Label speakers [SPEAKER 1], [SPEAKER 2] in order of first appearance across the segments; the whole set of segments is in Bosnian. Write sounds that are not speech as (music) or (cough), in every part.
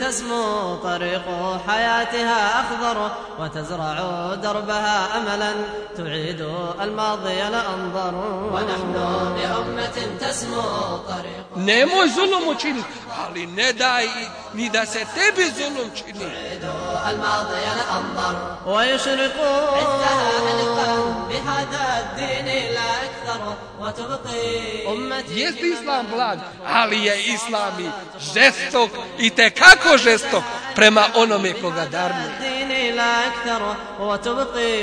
[SPEAKER 1] تسمو طريق حياتها أخضر وتزرع دربها أملا تعيد الماضي لأنظر ونحن بأمة تسمو طريق
[SPEAKER 2] Nemoj zulum učiniti, ali ne daj ni da se tebi zulum čini.
[SPEAKER 1] تعيد الماضي لأنظر ويشرق عزها بهذا الدين لا أكثر وتبقي أمتي
[SPEAKER 2] Jest islam blag, ali je islam i žestok i te kako žestok prema onome koga darnu.
[SPEAKER 1] لا أكثر وتبقي.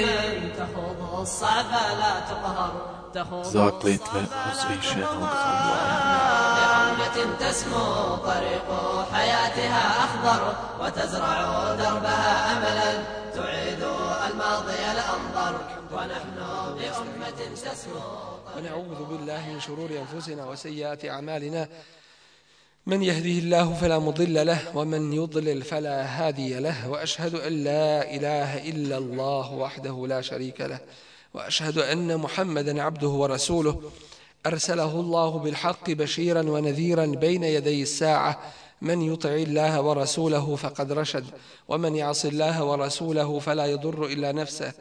[SPEAKER 1] من تخوض الصعب لا تقهر تخوض
[SPEAKER 3] uzvišenog Allaha.
[SPEAKER 1] لأمة تسمو طريق حياتها أخضر وتزرع دربها أملا. تعيد الماضي الأنظر ونحن بأمة تسمو
[SPEAKER 2] ونعوذ بالله من شرور أنفسنا وسيئات أعمالنا. من يهده الله فلا مضل له ومن يضلل فلا هادي له وأشهد أن لا إله إلا الله وحده لا شريك له وأشهد أن محمدا عبده ورسوله. أرسله الله بالحق بشيرا ونذيرا بين يدي الساعة. من يطع الله ورسوله فقد رشد ومن يعص الله ورسوله فلا يضر إلا نفسه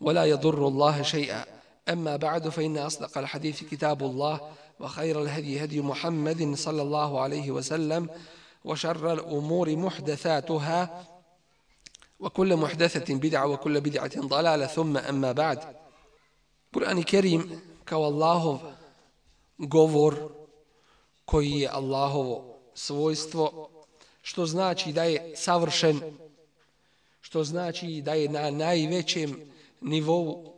[SPEAKER 2] ولا يضر الله شيئا. أما بعد فإن أصدق الحديث كتاب الله. وخير الهدي هدي محمد صلى الله عليه وسلم وشر الأمور محدثاتها وكل محدثة بدعة وكل بدعة ضلالة ثم أما بعد قرآن كريم kao Allahov govor koji je Allahovo svojstvo, što znači da je savršen, što znači da je na najvećem nivou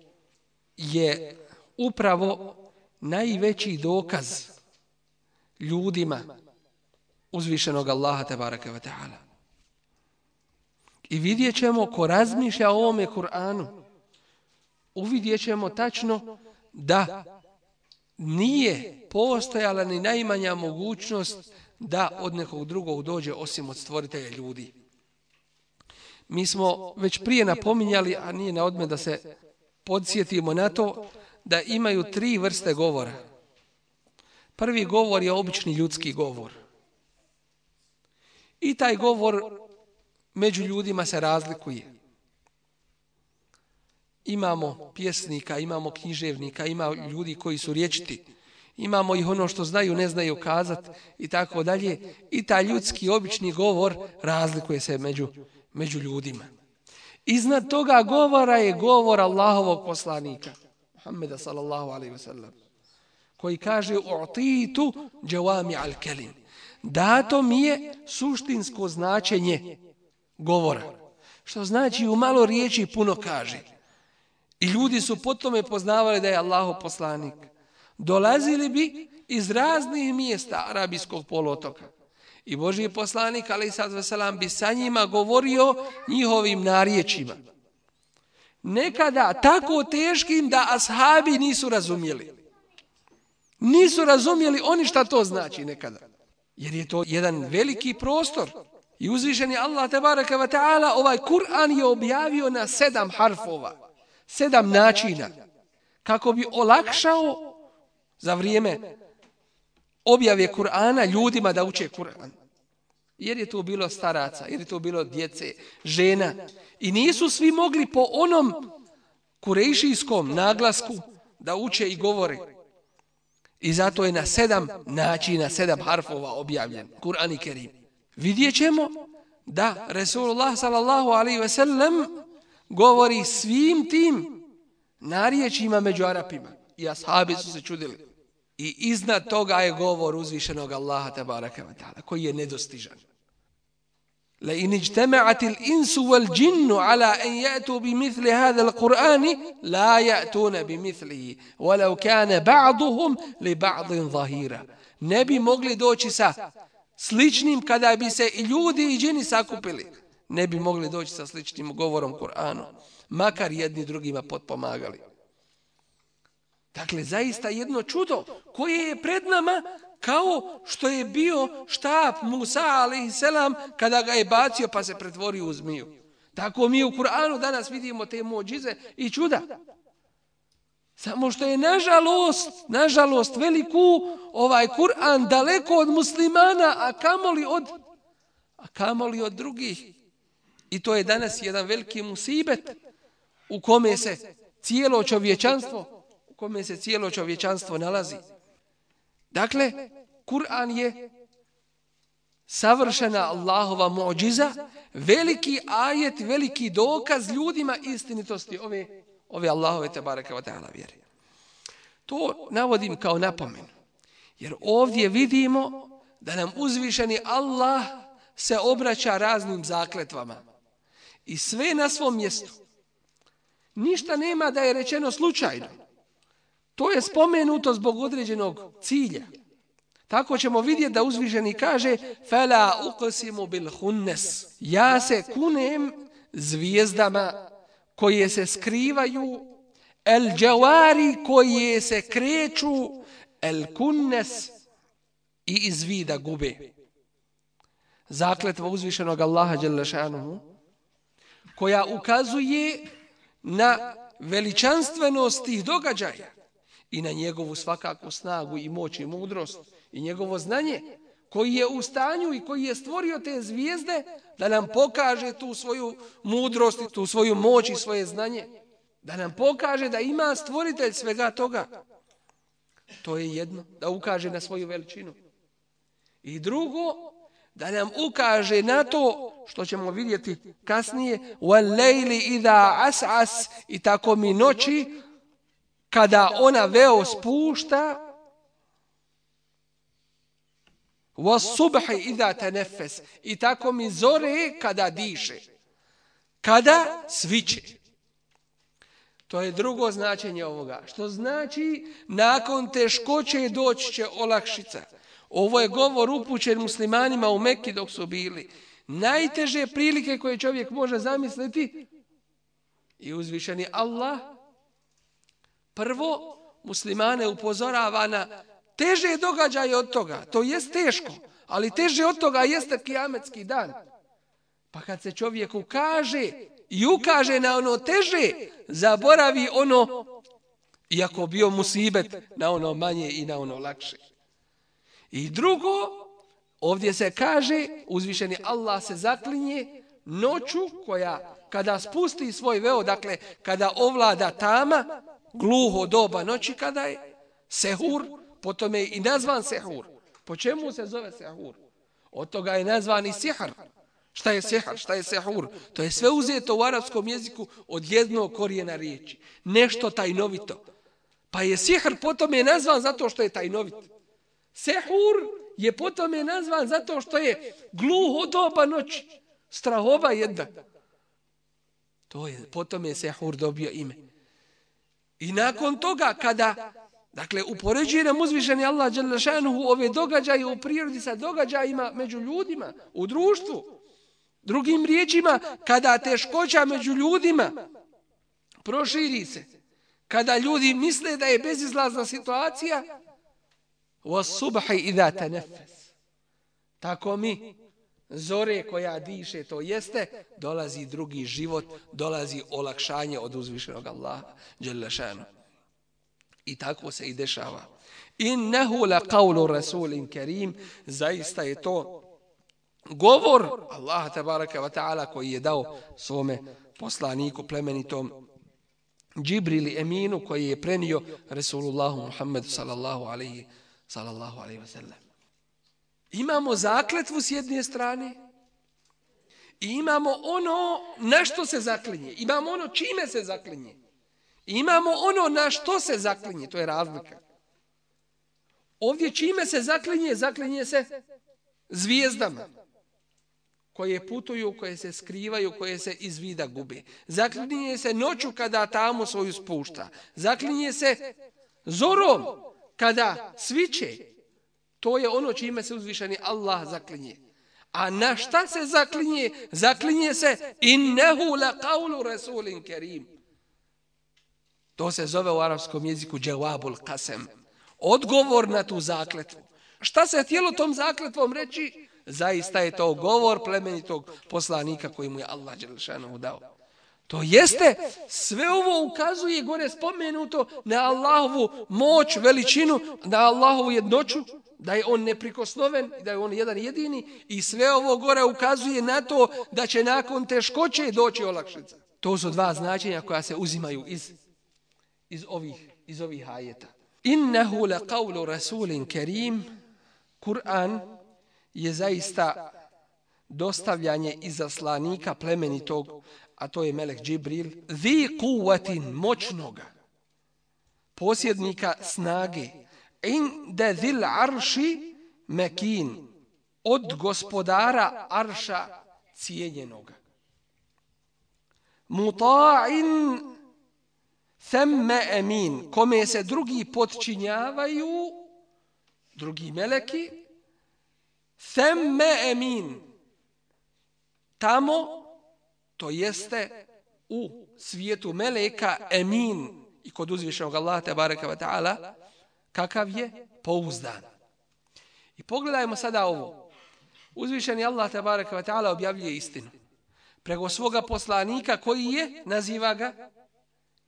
[SPEAKER 2] je upravo najveći dokaz ljudima uzvišenog Allaha tebareke ve taala. I vidjet ćemo ko razmišlja o ovome Kur'anu, uvidjet ćemo tačno da nije postojala ni najmanja mogućnost da od nekog drugog dođe osim od stvoritelja ljudi. Mi smo već prije napominjali, a nije na odme da se podsjetimo na to, da imaju tri vrste govora. Prvi govor je obični ljudski govor. I taj govor među ljudima se razlikuje. Imamo pjesnika, imamo književnika, ima ljudi koji su riječiti. Imamo ih ono što znaju, ne znaju kazat i tako dalje. I taj ljudski obični govor razlikuje se među, među ljudima. Iznad toga govora je govor Allahovog poslanika, Muhammeda sallallahu alaihi wasallam, koji kaže u'titu džavami al kelim. Dato mi je suštinsko značenje govora. Što znači u malo riječi puno kaže. I ljudi su potome poznavali da je Allahov poslanik. Dolazili bi iz raznih mjesta arabijskog polotoka. I Božji poslanik, ali sad veselam, bi sa njima govorio njihovim narječima. Nekada tako teškim da ashabi nisu razumjeli. Nisu razumjeli oni šta to znači nekada. Jer je to jedan veliki prostor. I uzvišeni Allah, tebareke wa ta'ala, ovaj Kur'an je objavio na sedam harfova. Sedam načina. Kako bi olakšao za vrijeme objave Kur'ana ljudima da uče Kur'an. Jer je to bilo staraca, jer je to bilo djece, žena. I nisu svi mogli po onom kurejšijskom naglasku da uče i govore. I zato je na sedam načina, sedam harfova objavljen Kur'an i Kerim. Vidjet ćemo da Resulullah sallallahu alaihi ve sellem govori svim tim narječima među Arapima. I ashabi su se čudili. I iznad toga je govor uzvišenog Allaha tabaraka wa ta'ala, koji je nedostižan. لئن اجتمعت الإنس والجن على أن يأتوا بمثل هذا القرآن لا يأتون بمثله ولو كان بعضهم لبعض ظهيرا kana ba'duhum li ba'din zahira. Ne bi mogli doći sa sličnim kada bi se i ljudi i džini sakupili. Ne bi mogli doći sa sličnim govorom Kur'anu, makar jedni drugima potpomagali. Dakle, zaista jedno čudo koje je pred nama kao što je bio štap Musa a.s. kada ga je bacio pa se pretvorio u zmiju. Tako mi u Kur'anu danas vidimo te mođize i čuda. Samo što je nažalost, nažalost veliku ovaj Kur'an daleko od muslimana, a kamoli od, a kamoli od drugih. I to je danas jedan veliki musibet u kome se cijelo čovječanstvo, u kome se cijelo čovječanstvo nalazi. Dakle, Kur'an je savršena Allahova mođiza, veliki ajet, veliki dokaz ljudima istinitosti ove, ove Allahove tabaraka wa ta'ala vjeri. To navodim kao napomen. Jer ovdje vidimo da nam uzvišeni Allah se obraća raznim zakletvama. I sve na svom mjestu. Ništa nema da je rečeno slučajno. To je spomenuto zbog određenog cilja. Tako ćemo vidjeti da uzviženi kaže Fela uqsimu bil hunnes. Ja se kunem zvijezdama koje se skrivaju el džavari koje se kreću el kunnes i iz vida gube. Zakletva uzvišenog Allaha Đelešanuhu koja ukazuje na veličanstvenost tih događaja i na njegovu svakakvu snagu i moć i mudrost i njegovo znanje koji je u stanju i koji je stvorio te zvijezde da nam pokaže tu svoju mudrost i tu svoju moć i svoje znanje. Da nam pokaže da ima stvoritelj svega toga. To je jedno, da ukaže na svoju veličinu. I drugo, da nam ukaže na to što ćemo vidjeti kasnije وَالْلَيْلِ إِذَا أَسْعَسْ i tako mi noći kada ona veo spušta wa subhi idha tanaffas i tako mi zore kada diše. Kada sviće to je drugo značenje ovoga. Što znači nakon teškoće doći će olakšica. Ovo je govor upućen muslimanima u Mekki dok su bili. Najteže prilike koje čovjek može zamisliti i uzvišeni Allah prvo muslimane upozorava na teže događaje od toga. To jest teško, ali teže od toga jeste kijametski dan. Pa kad se čovjek ukaže i ukaže na ono teže, zaboravi ono, iako bio musibet, na ono manje i na ono lakše. I drugo, Ovdje se kaže, uzvišeni Allah se zaklinje noću koja kada spusti svoj veo, dakle kada ovlada tama, gluho doba noći kada je sehur, potom je i nazvan sehur. Po čemu se zove sehur? Od toga je nazvan i sihr. Šta je sehar, Šta je sehur? To je sve uzeto u arapskom jeziku od jednog korijena riječi. Nešto tajnovito. Pa je sihr potom je nazvan zato što je tajnovit. Sehur je potom je nazvan zato što je gluho doba noći. Strahova jedna. To je, potom je Sehur dobio ime. I nakon toga, kada, dakle, upoređuje nam uzvišeni Allah Đalešanuhu ove događaje u prirodi sa događajima među ljudima, u društvu, drugim riječima, kada teškoća među ljudima proširi se, kada ljudi misle da je bezizlazna situacija, وَالصُبْحِ إِذَا تَنَفَّسِ Tako mi, zore koja diše, to jeste, dolazi drugi život, dolazi olakšanje od uzvišenog Allaha, Đelešanu. I tako se i dešava. Innehu la qawlu rasulin kerim, zaista je to govor Allaha tabaraka wa ta'ala koji je dao svome poslaniku plemenitom Džibrili Eminu koji je prenio Resulullahu Muhammedu sallallahu alaihi sallallahu alaihi wasallam. Imamo zakletvu s jedne strane i imamo ono na što se zaklinje. Imamo ono čime se zaklinje. I imamo ono na što se zaklinje. To je razlika. Ovdje čime se zaklinje? Zaklinje se zvijezdama koje putuju, koje se skrivaju, koje se iz vida gube. Zaklinje se noću kada tamo svoju spušta. Zaklinje se zorom kada sviće, to je ono čime se uzvišeni Allah zaklinje. A na šta se zaklinje? Zaklinje se innehu la qawlu rasulin kerim. To se zove u arapskom jeziku džavabul qasem. Odgovor na tu zakletvu. Šta se htjelo tom zakletvom reći? Zaista je to govor plemenitog poslanika koji mu je Allah Đelšanovu dao. To jeste, sve ovo ukazuje gore spomenuto na Allahovu moć, veličinu, na Allahovu jednoću, da je on neprikosnoven, da je on jedan jedini i sve ovo gore ukazuje na to da će nakon teškoće doći olakšica. To su dva značenja koja se uzimaju iz, iz, ovih, iz ovih ajeta. Innehu le qavlu rasulin kerim, Kur'an je zaista dostavljanje izaslanika plemenitog, a to je Melek Džibril, vi kuvatin moćnoga, posjednika snage, in de zil arši mekin, od gospodara arša cijenjenoga. Muta'in themme emin, kome se drugi podčinjavaju, drugi meleki, themme emin, tamo, to jeste u svijetu meleka, emin, i kod uzvišenog Allaha, te baraka wa ta'ala, kakav je pouzdan. I pogledajmo sada ovo. Uzvišeni Allah, te baraka wa ta'ala, objavljuje istinu. Prego svoga poslanika koji je, naziva ga,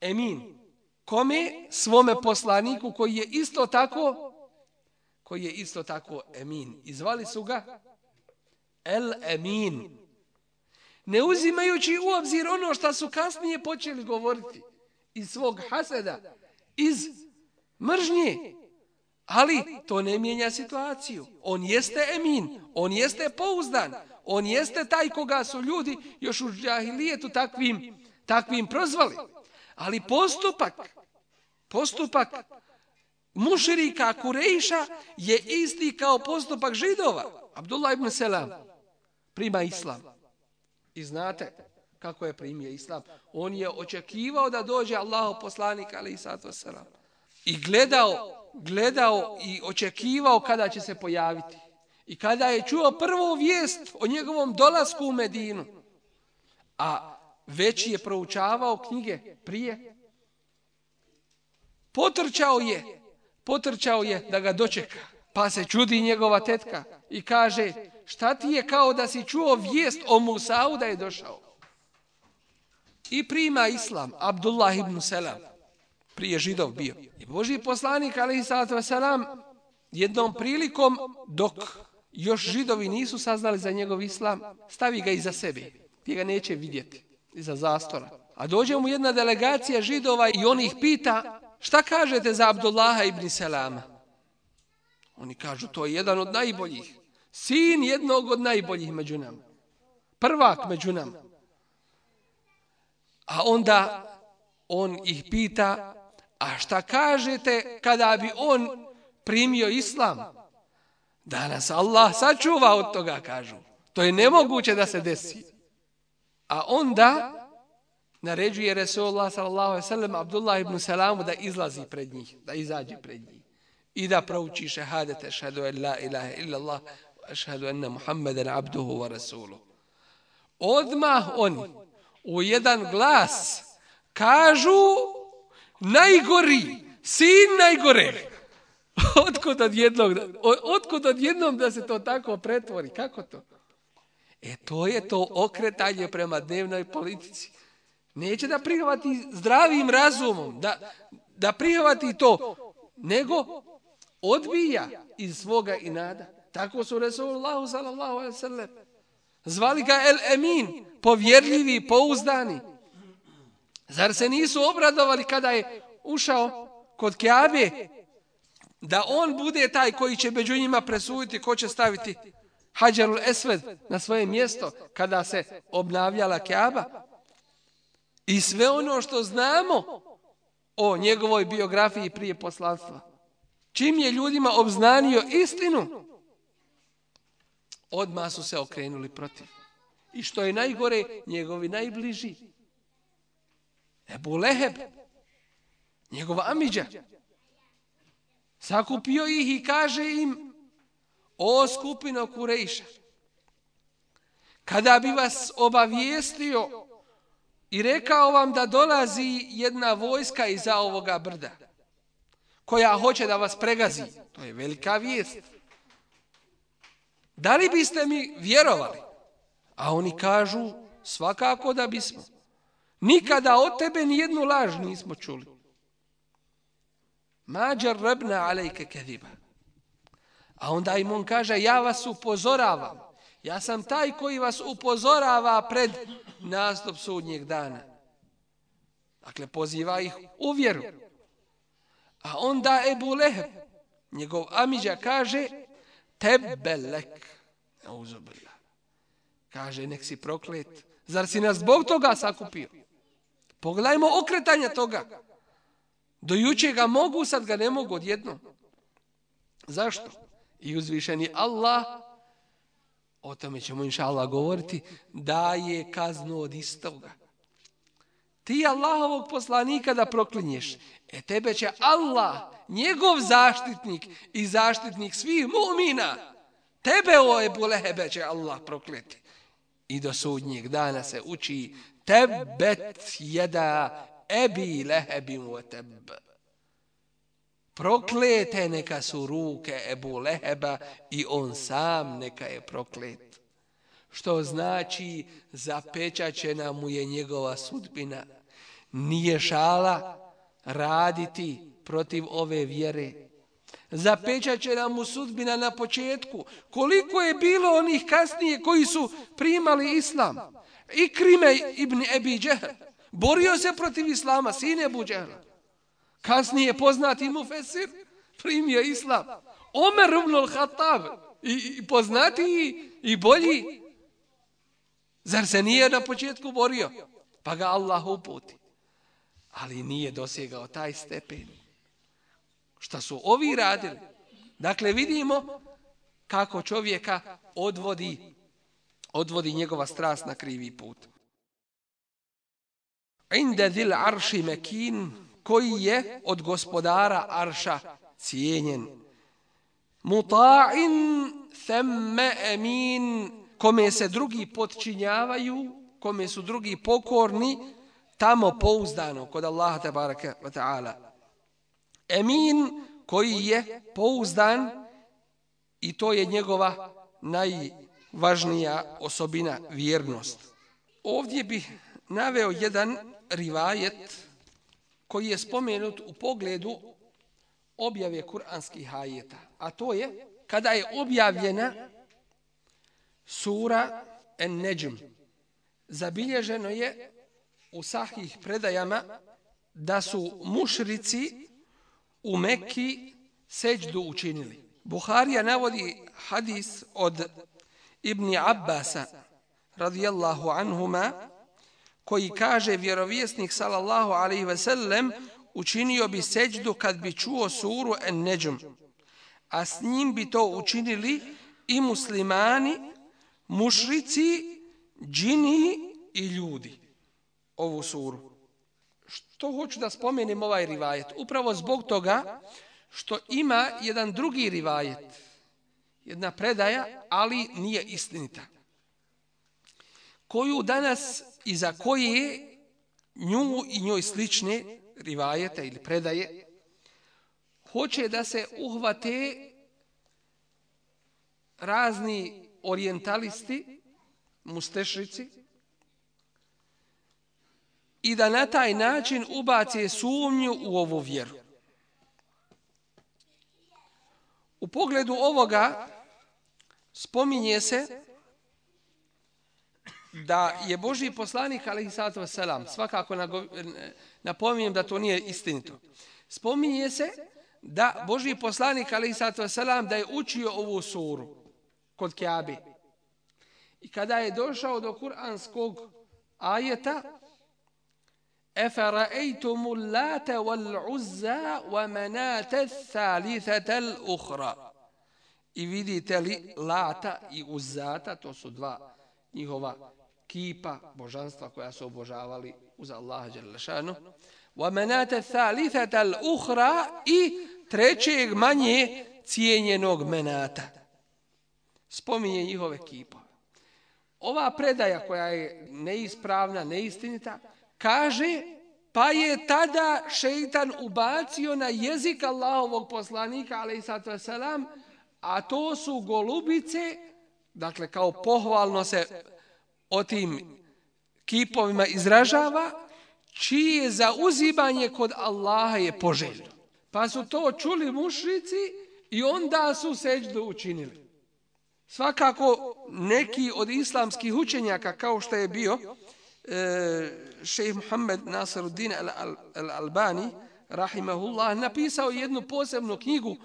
[SPEAKER 2] emin. Kome? Svome poslaniku koji je isto tako, koji je isto tako emin. Izvali su ga El Emin ne uzimajući u obzir ono što su kasnije počeli govoriti iz svog haseda, iz mržnje. Ali to ne mijenja situaciju. On jeste emin, on jeste pouzdan, on jeste taj koga su ljudi još u džahilijetu takvim, takvim prozvali. Ali postupak, postupak muširika Kurejša je isti kao postupak židova. Abdullah ibn Selam prima islam. I znate kako je primio islam. On je očekivao da dođe Allahu poslanik, ali i sato salam. I gledao, gledao i očekivao kada će se pojaviti. I kada je čuo prvu vijest o njegovom dolasku u Medinu, a već je proučavao knjige prije, potrčao je, potrčao je da ga dočeka. Pa se čudi njegova tetka i kaže, šta ti je kao da si čuo vijest o Musa'u da je došao? I prima islam, Abdullah ibn Selam, prije židov bio. I Boži poslanik, ali i sallatu wasalam, jednom prilikom, dok još židovi nisu saznali za njegov islam, stavi ga iza sebe, gdje ga neće vidjeti, iza zastora. A dođe mu jedna delegacija židova i on ih pita, šta kažete za Abdullaha ibn Selama? Oni kažu, to je jedan od najboljih sin jednog od najboljih među nama. Prvak među nama. A onda on ih pita, a šta kažete kada bi on primio islam? Da nas Allah sačuva od toga, kažu. To je nemoguće da se desi. A onda naređuje Resulullah sallallahu alaihi sallam Abdullah ibn Salamu da izlazi pred njih, da izađe pred njih i da prouči šehadete šehadu en la ilaha illa Allah ašhadu enne Muhammeden abduhu wa rasuluh. Odmah oni u jedan glas kažu najgori, sin najgore. (laughs) Otkud od jednog, otkud od jednom da se to tako pretvori? Kako to? E to je to okretanje prema dnevnoj politici. Neće da prihvati zdravim razumom, da, da prihvati to, nego odbija iz svoga inada. Tako su Resulullahu sallallahu alaihi sallam. Zvali ga El Emin, povjerljivi, pouzdani. Zar se nisu obradovali kada je ušao kod Kjabe da on bude taj koji će među njima presuditi ko će staviti Hadjarul Esved na svoje mjesto kada se obnavljala Kjaba. I sve ono što znamo o njegovoj biografiji prije poslanstva. Čim je ljudima obznanio istinu, odmah su se okrenuli protiv. I što je najgore, njegovi najbliži. Ebu Leheb, njegova Amidža, sakupio ih i kaže im, o skupino Kurejša, kada bi vas obavijestio i rekao vam da dolazi jedna vojska iza ovoga brda, koja hoće da vas pregazi, to je velika vijest, Da li biste mi vjerovali? A oni kažu, svakako da bismo. Nikada od tebe ni jednu laž nismo čuli. Mađar rebna alejke kediba. A onda im on kaže, ja vas upozoravam. Ja sam taj koji vas upozorava pred nastup sudnjeg dana. Dakle, poziva ih u vjeru. A onda Ebu Leheb, njegov amiđa, kaže, tebelek. Neuzubillah. Kaže, nek si proklet. Zar si nas zbog toga sakupio? Pogledajmo okretanje toga. Do juče ga mogu, sad ga ne mogu odjedno. Zašto? I uzvišeni Allah, o tome ćemo inša Allah govoriti, daje kaznu od istoga. Ti Allahovog poslanika da proklinješ, e tebe će Allah, njegov zaštitnik i zaštitnik svih mu'mina, tebe o Ebu Lehebe će Allah prokleti. I do sudnjeg dana se uči tebet jeda ebi lehebim u teb. Proklete neka su ruke Ebu Leheba i on sam neka je proklet. Što znači zapečaćena mu je njegova sudbina. Nije šala raditi protiv ove vjere. Zapečaćena mu sudbina na početku. Koliko je bilo onih kasnije koji su primali islam? Ikrime ibn Ebi Džehl. Borio se protiv islama, sine Ebu Džehla. Kasnije poznati mu Fesir primio islam. Omer ibn al-Khattab, I, I poznati i, i bolji. Zar se nije na početku borio? Pa ga Allah uputi. Ali nije dosegao taj stepen. Šta su ovi radili? Dakle, vidimo kako čovjeka odvodi odvodi njegova strast na krivi put. Inde zil arši mekin, koji je od gospodara arša cijenjen. Muta'in themme emin, kome se drugi podčinjavaju, kome su drugi pokorni, tamo pouzdano kod Allaha tabaraka wa ta'ala. Emin koji je pouzdan i to je njegova najvažnija osobina vjernost. Ovdje bih naveo jedan rivajet koji je spomenut u pogledu objave kuranskih ajeta. A to je kada je objavljena sura en neđum. Zabilježeno je u sahih predajama da su mušrici u Mekki seđdu učinili. Buharija navodi hadis od Ibni Abbasa radijallahu anhuma koji kaže vjerovjesnik sallallahu alaihi ve sellem učinio bi seđdu kad bi čuo suru en neđum a s njim bi to učinili i muslimani mušrici džini i ljudi. Ovu suru. Što hoću da spomenem ovaj rivajet? Upravo zbog toga što ima jedan drugi rivajet. Jedna predaja, ali nije istinita. Koju danas i za koje nju i njoj slične rivajete ili predaje hoće da se uhvate razni orientalisti, mustešrici i da na taj način ubace sumnju u ovu vjeru. U pogledu ovoga spominje se da je Boži poslanik, ali i selam, svakako napominjem da to nije istinito. Spominje se da Boži poslanik, ali i selam, da je učio ovu suru kod Kjabi. I kada je došao do kuranskog ajeta, أفرأيتم اللات والعزى ومنات الثالثة الأخرى I vidite li Lata i Uzata, to su dva njihova kipa, božanstva koja su obožavali uz Allaha Đerlešanu. Wa menate thalithata al-ukhra i trećeg manje cijenjenog menata. Spominje njihove kipove. Ova predaja koja je neispravna, neistinita, kaže pa je tada šeitan ubacio na jezik Allahovog poslanika alejsalam a to su golubice dakle kao pohvalno se o tim kipovima izražava čije zauzimanje kod Allaha je poželjno. Pa su to čuli mušrici i onda su seđdu učinili. Svakako neki od islamskih učenjaka kao što je bio e, šejh Muhammed Nasiruddin al-Albani rahimahullah napisao jednu posebnu knjigu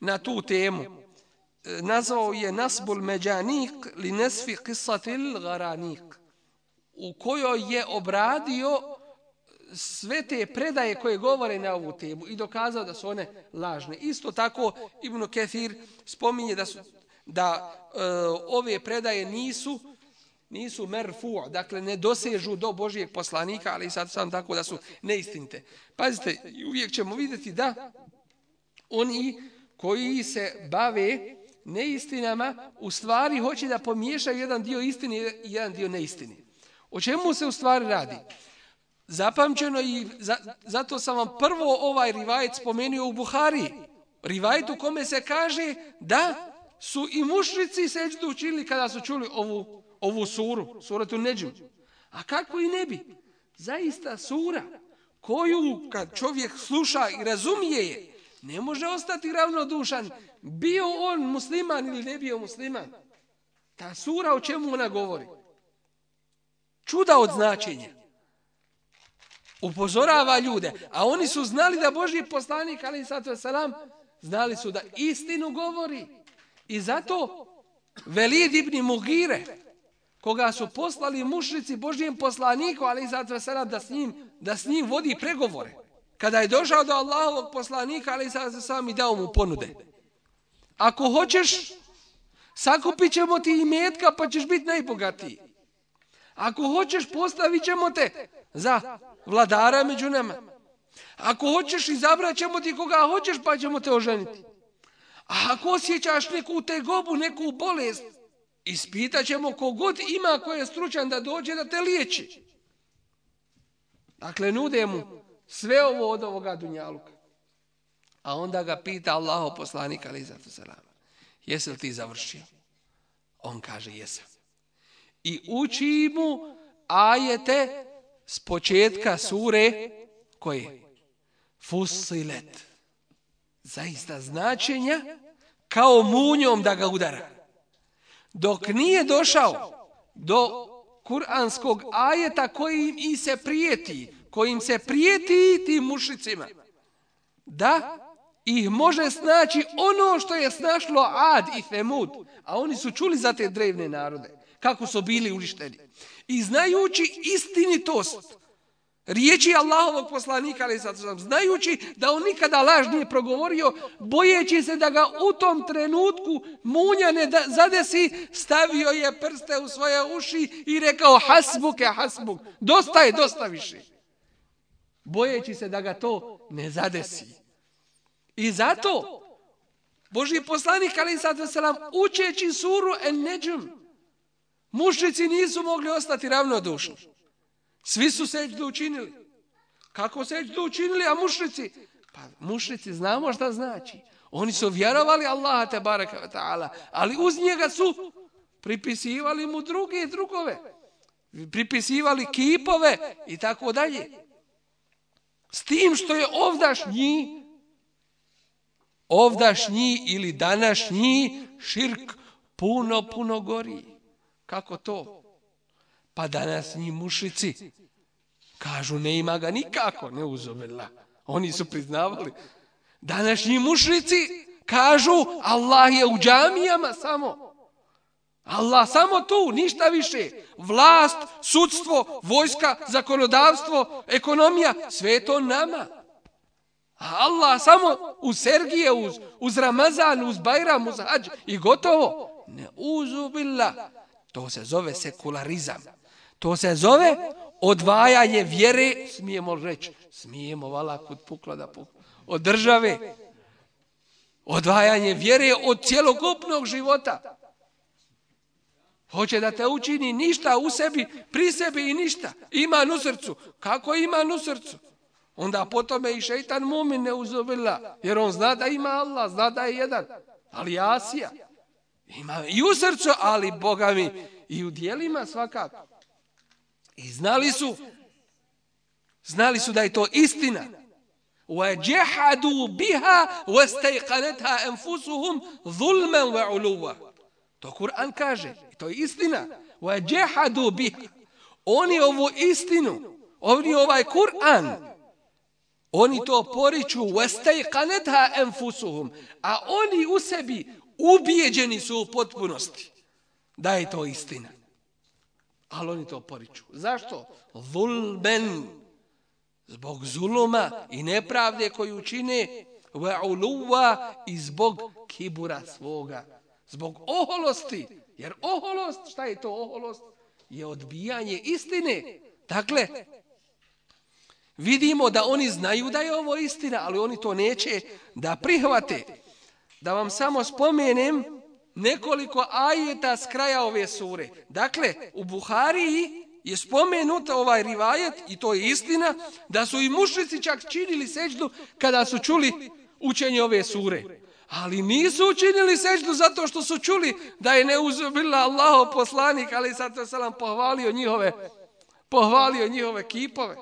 [SPEAKER 2] na tu temu. E, nazvao je Nasbul Međanik li nesfi kisatil garanik u kojoj je obradio sve te predaje koje govore na ovu temu i dokazao da su one lažne. Isto tako Ibn Kethir spominje da su da e, ove predaje nisu nisu merfu, dakle ne dosežu do Božijeg poslanika, ali sad sam tako da su neistinite. Pazite, uvijek ćemo vidjeti da oni koji se bave neistinama, u stvari hoće da pomiješaju jedan dio istine i jedan dio neistine. O čemu se u stvari radi? Zapamćeno i za, zato sam vam prvo ovaj rivajet spomenuo u Buhari. Rivajet u kome se kaže da su i mušrici seđu učinili kada su čuli ovu, ovu suru, suratu Neđu. A kako i ne bi? Zaista sura koju kad čovjek sluša i razumije je, ne može ostati ravnodušan, bio on musliman ili ne bio musliman. Ta sura o čemu ona govori? Čuda od značenja. Upozorava ljude. A oni su znali da Božji poslanik, ali sato salam, znali su da istinu govori. I zato Velid ibn Mugire, koga su poslali mušrici Božijem poslaniku, ali i zato sada da s njim, da s njim vodi pregovore. Kada je došao do Allahovog poslanika, ali i zato sam i dao mu ponude. Ako hoćeš, sakupit ćemo ti i metka, pa ćeš biti najbogatiji. Ako hoćeš, postavit ćemo te za vladara među nama. Ako hoćeš, izabrat ćemo ti koga hoćeš, pa ćemo te oženiti. A ako osjećaš neku tegobu, neku bolest, ispitat ćemo kogod ima ko je stručan da dođe da te liječi. Dakle, nude mu sve ovo od ovoga dunjaluka. A onda ga pita Allaho poslanik, ali za to rama, jesi li ti završio? On kaže, jesam. I uči mu ajete s početka sure koje? Fusilet. Zaista značenja kao munjom da ga udara. Dok nije došao do kuranskog ajeta kojim i se prijeti, kojim se prijeti tim mušicima, da ih može snaći ono što je snašlo Ad i Femud, a oni su čuli za te drevne narode, kako su bili uništeni. I znajući istinitost riječi Allahovog poslanika, ali sad sam znajući da on nikada laž nije progovorio, bojeći se da ga u tom trenutku munja ne da zadesi, stavio je prste u svoje uši i rekao hasbuke, hasbuk, dosta je, dosta više. Bojeći se da ga to ne zadesi. I zato Boži poslanik, ali sad selam, učeći suru en neđum, mušnici nisu mogli ostati ravnodušni. Svi su seđdu učinili. Kako seđdu učinili, a mušnici? Pa mušnici znamo šta znači. Oni su vjerovali Allaha te baraka ta'ala, ali uz njega su pripisivali mu druge i drugove. Pripisivali kipove i tako dalje. S tim što je ovdašnji, ovdašnji ili današnji širk puno, puno gori. Kako to? Pa danas njih mušici kažu ne ima ga nikako, ne uzobila. Oni su priznavali. Današnji mušrici kažu Allah je u džamijama samo. Allah samo tu, ništa više. Vlast, sudstvo, vojska, zakonodavstvo, ekonomija, sve to nama. A Allah samo u Sergije, uz, uz Ramazan, uz Bajram, uz Hadž i gotovo. Ne uzubila. To se zove sekularizam. To se zove odvajanje vjere, smijemo reći, smijemo vala kod pukla da pukla, od države. Odvajanje vjere od cjelokupnog života. Hoće da te učini ništa u sebi, pri sebi i ništa. Ima u srcu. Kako ima u srcu? Onda potom je i šeitan mumin ne uzubila. Jer on zna da ima Allah, zna da je jedan. Ali Asija. Ima i u srcu, ali Boga mi i u dijelima svakako. I znali su Znali su da je to istina. وَجَحَدُوا بِهَا وَاسْتَيْقَنَتْهَا أَنفُسُهُمْ ظُلْمًا وَعُلُوًا To Kur'an kaže. I to je istina. وَجَحَدُوا بِهَا Oni ovu istinu, oni ovaj Kur'an, oni to poriču وَاسْتَيْقَنَتْهَا أَنفُسُهُمْ A oni u sebi ubijeđeni su u potpunosti da je to istina. Ali oni to poriču. Zašto? Zulben zbog zuluma i nepravde koju čine ve uluva i zbog kibura svoga. Zbog oholosti. Jer oholost, šta je to oholost? Je odbijanje istine. Dakle, vidimo da oni znaju da je ovo istina, ali oni to neće da prihvate. Da vam samo spomenem nekoliko ajeta s kraja ove sure. Dakle, u Buhariji je spomenuta ovaj rivajet, i to je istina, da su i mušnici čak činili seđdu kada su čuli učenje ove sure. Ali nisu učinili seđdu zato što su čuli da je neuzubila Allaho poslanik, ali sad to salam pohvalio njihove, pohvalio njihove kipove.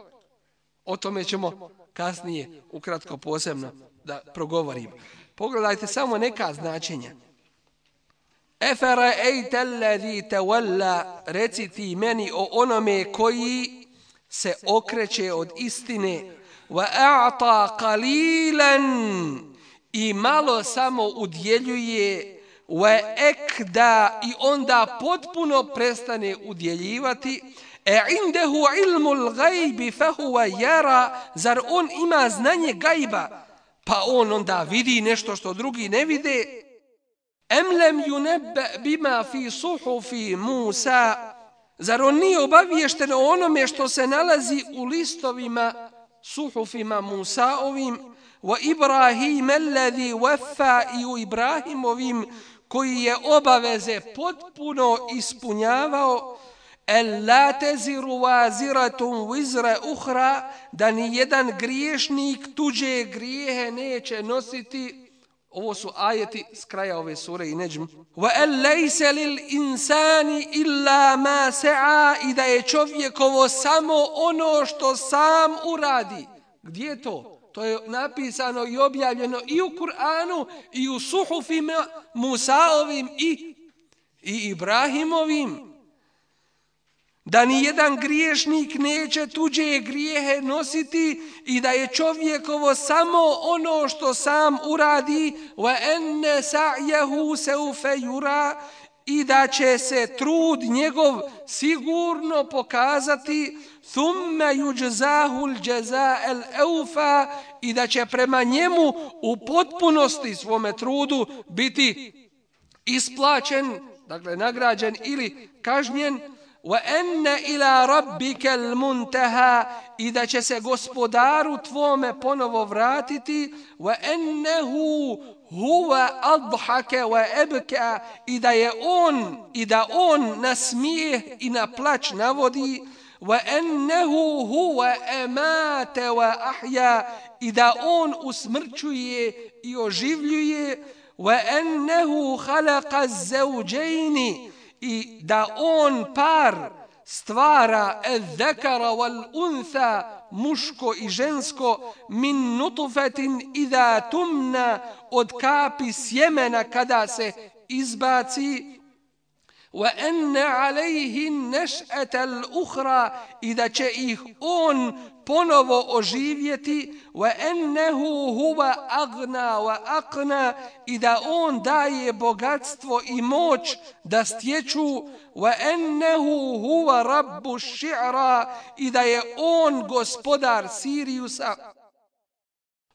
[SPEAKER 2] O tome ćemo kasnije ukratko posebno da progovorimo. Pogledajte samo neka značenja. Efere ejte alladhi tawalla reci ti meni o onome koji se okreće od istine. Wa a'ta qalilan i malo samo udjeljuje. Wa ekda i onda potpuno prestane udjeljivati. E indehu ilmu l'gajbi fahuwa jara zar on ima znanje gajba? Pa on onda vidi nešto što drugi ne vide. Em lem yunebbe bima fi suhufi Musa. Zar on nije obaviješten o onome što se nalazi u listovima suhufima Musaovim? Wa Ibrahim alladhi waffa i u Ibrahimovim koji je obaveze potpuno ispunjavao. El la teziru waziratum wizra ukhra da ni jedan griješnik tuđe grijehe neće nositi. Ovo su ajeti s kraja ove sure i neđm. Wa an laysa lil insani illa ma sa'a i da je čovjekovo samo ono što sam uradi. Gdje je to? To je napisano i objavljeno i u Kur'anu i u suhufima Musaovim i, i Ibrahimovim da ni jedan griješnik neće tuđe grijehe nositi i da je čovjekovo samo ono što sam uradi wa enne sa'yahu seufe yura i da će se trud njegov sigurno pokazati thumma yujzahu al-jazaa al-awfa i da će prema njemu u potpunosti svome trudu biti isplaćen dakle nagrađen ili kažnjen wa anna ila rabbika almuntaha idha će se gospodaru tvome ponovo vratiti wa annahu huwa adhaka wa abka idha je on i da on na smijeh i na plać navodi wa annahu huwa amata wa ahya idha on usmrćuje i oživljuje wa annahu khalaqa az-zawjayn i da on par stvara zekara wal untha muško i žensko min nutufetin idha tumna od kapi sjemena kada se izbaci. Wa anna alayhi nash'ata al-ukhra idha će ih on ponovo oživjeti wa ennehu huwa agna wa aqna i da on daje bogatstvo i moć da stječu wa ennehu huwa rabbu shi'ra i da je on gospodar Siriusa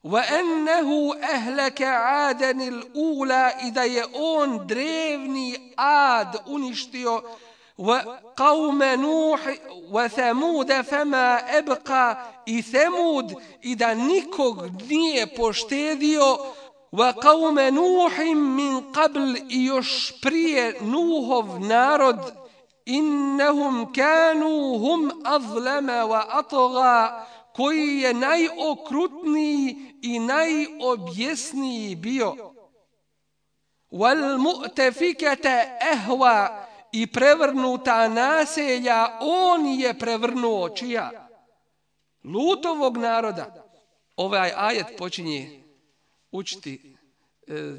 [SPEAKER 2] wa ennehu ahlaka adan al-ula i da je on drevni ad uništio وقوم نوح وثمود فما ابقى i Themud i da nikog nije poštedio wa qaume nuhim min qabl i još prije Nuhov narod innahum kanu hum azlama wa atgha koji je najokrutniji i najobjesniji bio wal mu'tafikata ahwa i prevrnuta naselja, on je prevrnuo čija? Lutovog naroda. Ovaj ajet počinje učiti, e,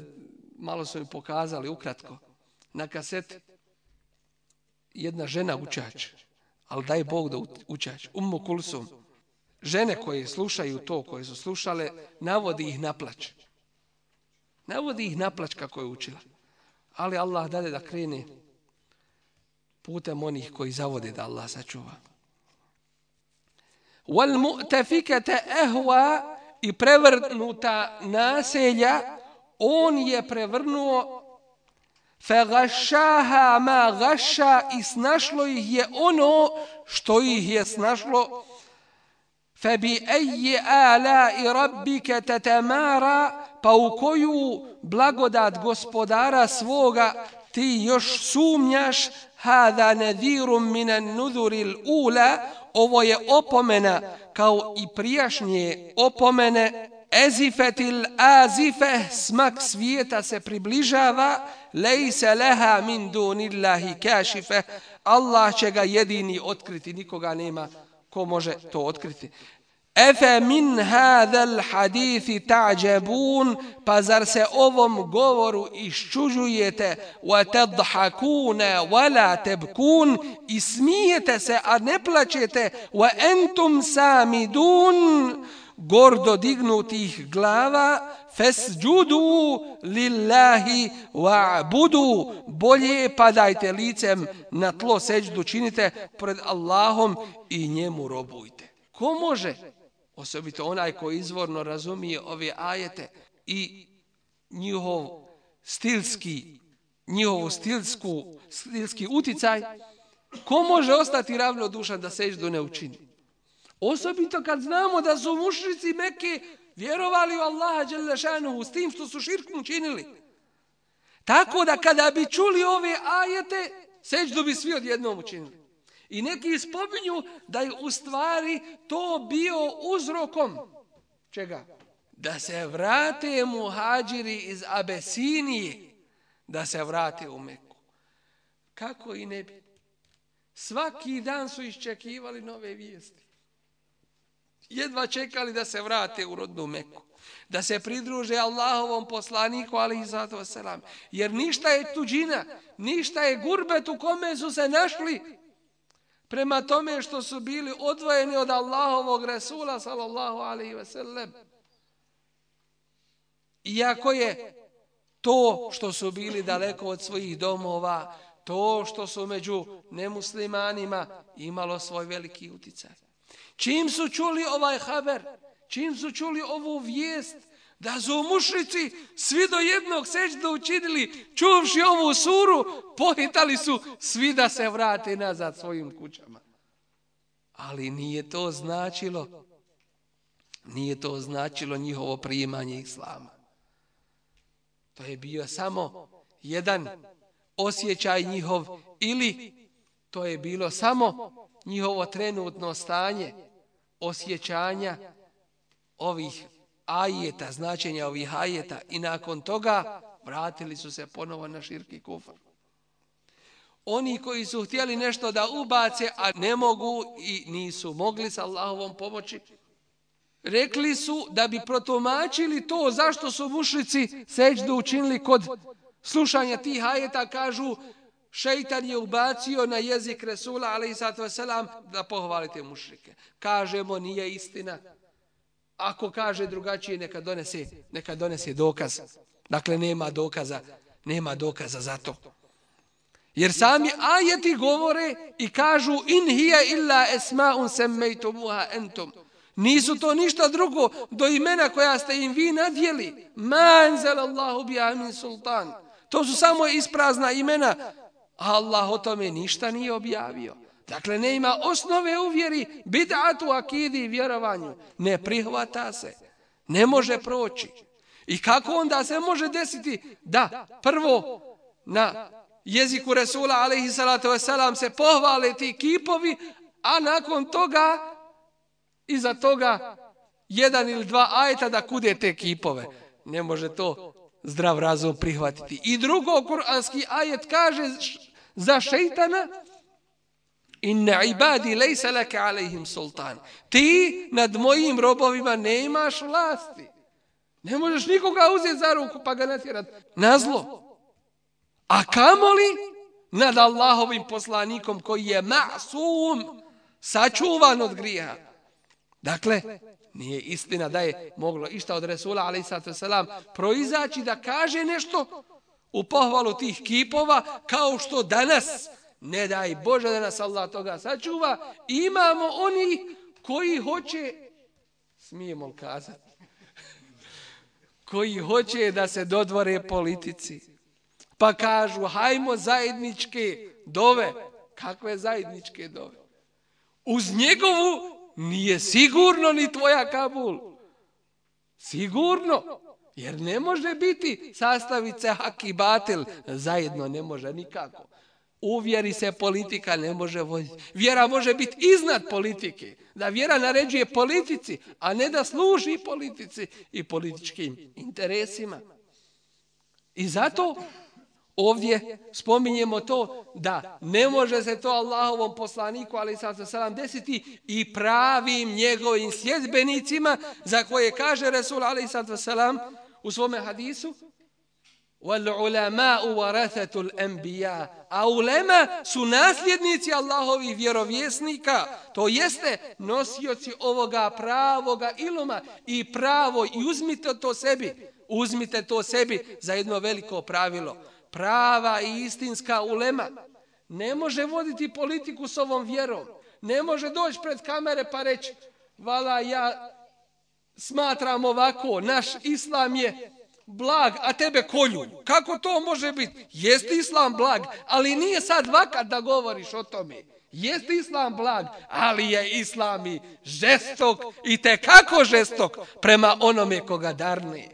[SPEAKER 2] malo su mi pokazali ukratko, na kaset jedna žena učač, ali daj Bog da učač, Ummu Kulsum. Žene koje slušaju to, koje su slušale, navodi ih na plać. Navodi ih na plać kako je učila. Ali Allah dade da krene putem onih koji zavode da Allah sačuva. Wal mu'tafikata ahwa i prevrnuta naselja on je prevrnuo fagashaha ma ghasha i snašlo ih je ono što ih je snašlo فَبِأَيِّ آلَاءِ رَبِّكَ تَتَمَارَا pa u koju blagodat gospodara svoga ti još sumnjaš hada nadirum minan nuduril ula ovo je opomena kao i prijašnje opomene ezifetil azife smak svijeta se približava lejse leha min dunillahi kašife Allah će ga jedini otkriti nikoga nema ko može to otkriti Efe min hadal hadithi ta'đebun, pa zar se ovom govoru iščužujete, wa tadhakune, wa la tebkun, i smijete se, a ne plaćete, wa entum samidun, gordo dignutih glava, fesđudu lillahi wa budu, bolje padajte licem na tlo seđdu, činite pred Allahom i njemu robujte. Ko može osobito onaj koji izvorno razumije ove ajete i njihov stilski, njihovu stilsku, stilski uticaj, ko može ostati ravnodušan da seždu ne učini? Osobito kad znamo da su mušrici Mekke vjerovali u Allaha Đelešanuhu s tim što su širku činili. Tako da kada bi čuli ove ajete, seždu bi svi odjednom učinili. I neki spominju da je u stvari to bio uzrokom. Čega? Da se vrate muhađiri iz Abesinije. Da se vrate u Meku. Kako i ne bi? Svaki dan su iščekivali nove vijesti. Jedva čekali da se vrate u rodnu Meku. Da se pridruže Allahovom poslaniku, ali i zato selam. Jer ništa je tuđina, ništa je gurbet u kome su se našli prema tome što su bili odvojeni od Allahovog Resula sallallahu alaihi ve sellem. Iako je to što su bili daleko od svojih domova, to što su među nemuslimanima imalo svoj veliki uticaj. Čim su čuli ovaj haber, čim su čuli ovu vijest, da su mušrici svi do jednog seđda učinili, čuvši ovu suru, pohitali su svi da se vrate nazad svojim kućama. Ali nije to značilo, nije to značilo njihovo primanje islama. To je bio samo jedan osjećaj njihov ili to je bilo samo njihovo trenutno stanje osjećanja ovih ajeta, značenja ovih ajeta i nakon toga vratili su se ponovo na širki kufar. Oni koji su htjeli nešto da ubace, a ne mogu i nisu mogli sa Allahovom pomoći, rekli su da bi protumačili to zašto su mušrici seđdu učinili kod slušanja tih ajeta, kažu šeitan je ubacio na jezik Resula, ali i sato da pohvalite mušrike. Kažemo, nije istina. Ako kaže drugačije, neka donese, neka donese dokaz. Dakle, nema dokaza, nema dokaza za to. Jer sami ajeti govore i kažu in hiya illa esma'un semmejtumuha entum. Nisu to ništa drugo do imena koja ste im vi nadjeli. Ma Allahu biha min sultan. To su samo isprazna imena. Allah o tome ništa nije objavio. Dakle, ne ima osnove u vjeri, bid'atu, akidi i vjerovanju. Ne prihvata se. Ne može proći. I kako onda se može desiti da prvo na jeziku Resula alaihi salatu wasalam se pohvale ti kipovi, a nakon toga iza toga jedan ili dva ajeta da kude te kipove. Ne može to zdrav razum prihvatiti. I drugo, kuranski ajet kaže za šeitana, Inna ibadi lejsa laka alejhim sultan. Ti nad mojim robovima nemaš vlasti. Ne možeš nikoga uzeti za ruku pa ga natjerati na zlo. A kamoli nad Allahovim poslanikom koji je ma'sum, sačuvan od grija. Dakle, nije istina da je moglo išta od Resula, a.s. proizaći da kaže nešto u pohvalu tih kipova, kao što danas, ne daj Bože da nas Allah toga sačuva, imamo oni koji hoće, smijemo li kazati, (laughs) koji hoće da se dodvore politici. Pa kažu, hajmo zajedničke dove. Kakve zajedničke dove? Uz njegovu nije sigurno ni tvoja Kabul. Sigurno. Jer ne može biti sastavice hak i batil. Zajedno ne može nikako. Uvjeri se politika ne može voditi. Vjera može biti iznad politike. Da vjera naređuje politici, a ne da služi politici i političkim interesima. I zato ovdje spominjemo to da ne može se to Allahovom poslaniku, ali sad se desiti, i pravim njegovim sjedbenicima za koje kaže Resul, ali sad u svome hadisu, وَالْعُلَمَاءُ وَرَثَةُ الْأَنْبِيَا A ulema su nasljednici Allahovih vjerovjesnika, to jeste nosioci ovoga pravoga iluma i pravo, i uzmite to sebi, uzmite to sebi za jedno veliko pravilo. Prava i istinska ulema ne može voditi politiku s ovom vjerom, ne može doći pred kamere pa reći, vala ja smatram ovako, naš islam je blag, a tebe kolju. Kako to može biti? Jeste islam blag, ali nije sad vakat da govoriš o tome. Jeste islam blag, ali je islam i žestok i te kako žestok prema onome koga darne.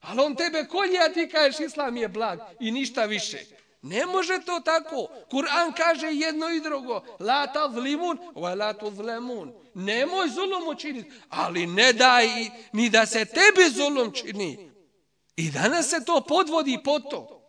[SPEAKER 2] Ali on tebe kolje, a ti kažeš islam je blag i ništa više. Ne može to tako. Kur'an kaže jedno i drugo. La ta vlimun, wa la tu vlemun. Nemoj zulum učiniti, ali ne daj ni da se tebi zulum čini. I danas se to podvodi po to.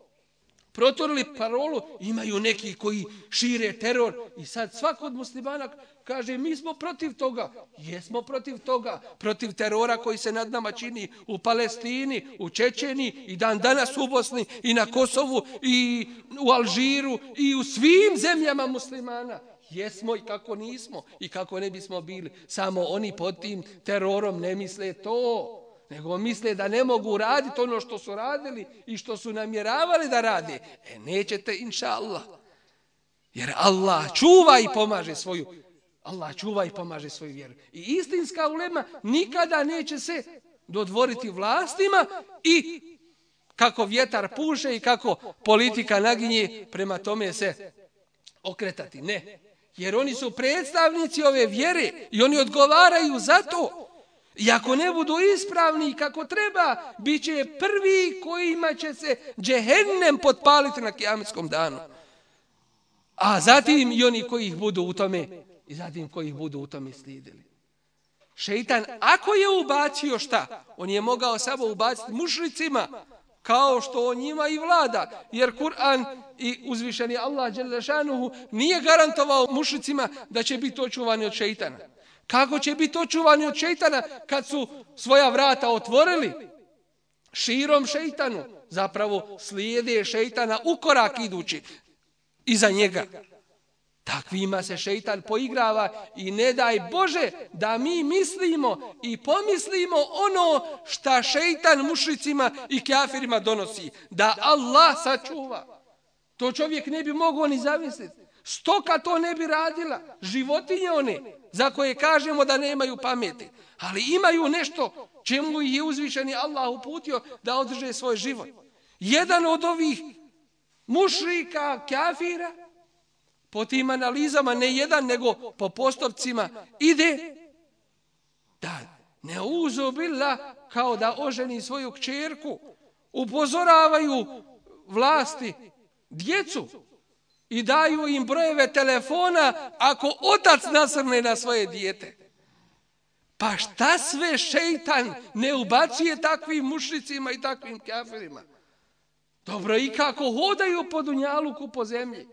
[SPEAKER 2] Protorili parolu, imaju neki koji šire teror i sad svako od muslimana kaže mi smo protiv toga. Jesmo protiv toga, protiv terora koji se nad nama čini u Palestini, u Čečeni i dan danas u Bosni i na Kosovu i u Alžiru i u svim zemljama muslimana. Jesmo i kako nismo i kako ne bismo bili. Samo oni pod tim terorom ne misle to nego misle da ne mogu raditi ono što su radili i što su namjeravali da rade. E, nećete, inša Allah. Jer Allah čuva i pomaže svoju Allah čuva i pomaže svoju vjeru. I istinska ulema nikada neće se dodvoriti vlastima i kako vjetar puše i kako politika naginje prema tome se okretati. Ne. Jer oni su predstavnici ove vjere i oni odgovaraju za to. I ako ne budu ispravni kako treba, bit će prvi kojima će se džehennem potpaliti na kijametskom danu. A zatim i oni koji ih budu u tome, i zatim koji ih budu u tome slijedili. Šeitan, ako je ubacio šta? On je mogao samo ubaciti mušricima, kao što on njima i vlada. Jer Kur'an i uzvišeni Allah Đelešanuhu nije garantovao mušricima da će biti očuvani od šeitana. Kako će biti očuvani od šeitana kad su svoja vrata otvorili? Širom šeitanu. Zapravo slijede šeitana u korak idući iza njega. Takvima se šeitan poigrava i ne daj Bože da mi mislimo i pomislimo ono šta šeitan mušricima i kafirima donosi. Da Allah sačuva. To čovjek ne bi mogao ni zamisliti. Stoka to ne bi radila. Životinje one za koje kažemo da nemaju pameti. Ali imaju nešto čemu je uzvišeni Allah uputio da održe svoj život. Jedan od ovih mušrika, kafira, po tim analizama, ne jedan, nego po postupcima, ide da ne uzobila kao da oženi svoju kćerku. Upozoravaju vlasti djecu i daju im brojeve telefona ako otac nasrne na svoje dijete. Pa šta sve šeitan ne ubacuje takvim mušnicima i takvim kafirima? Dobro, i kako hodaju po dunjaluku po zemlji?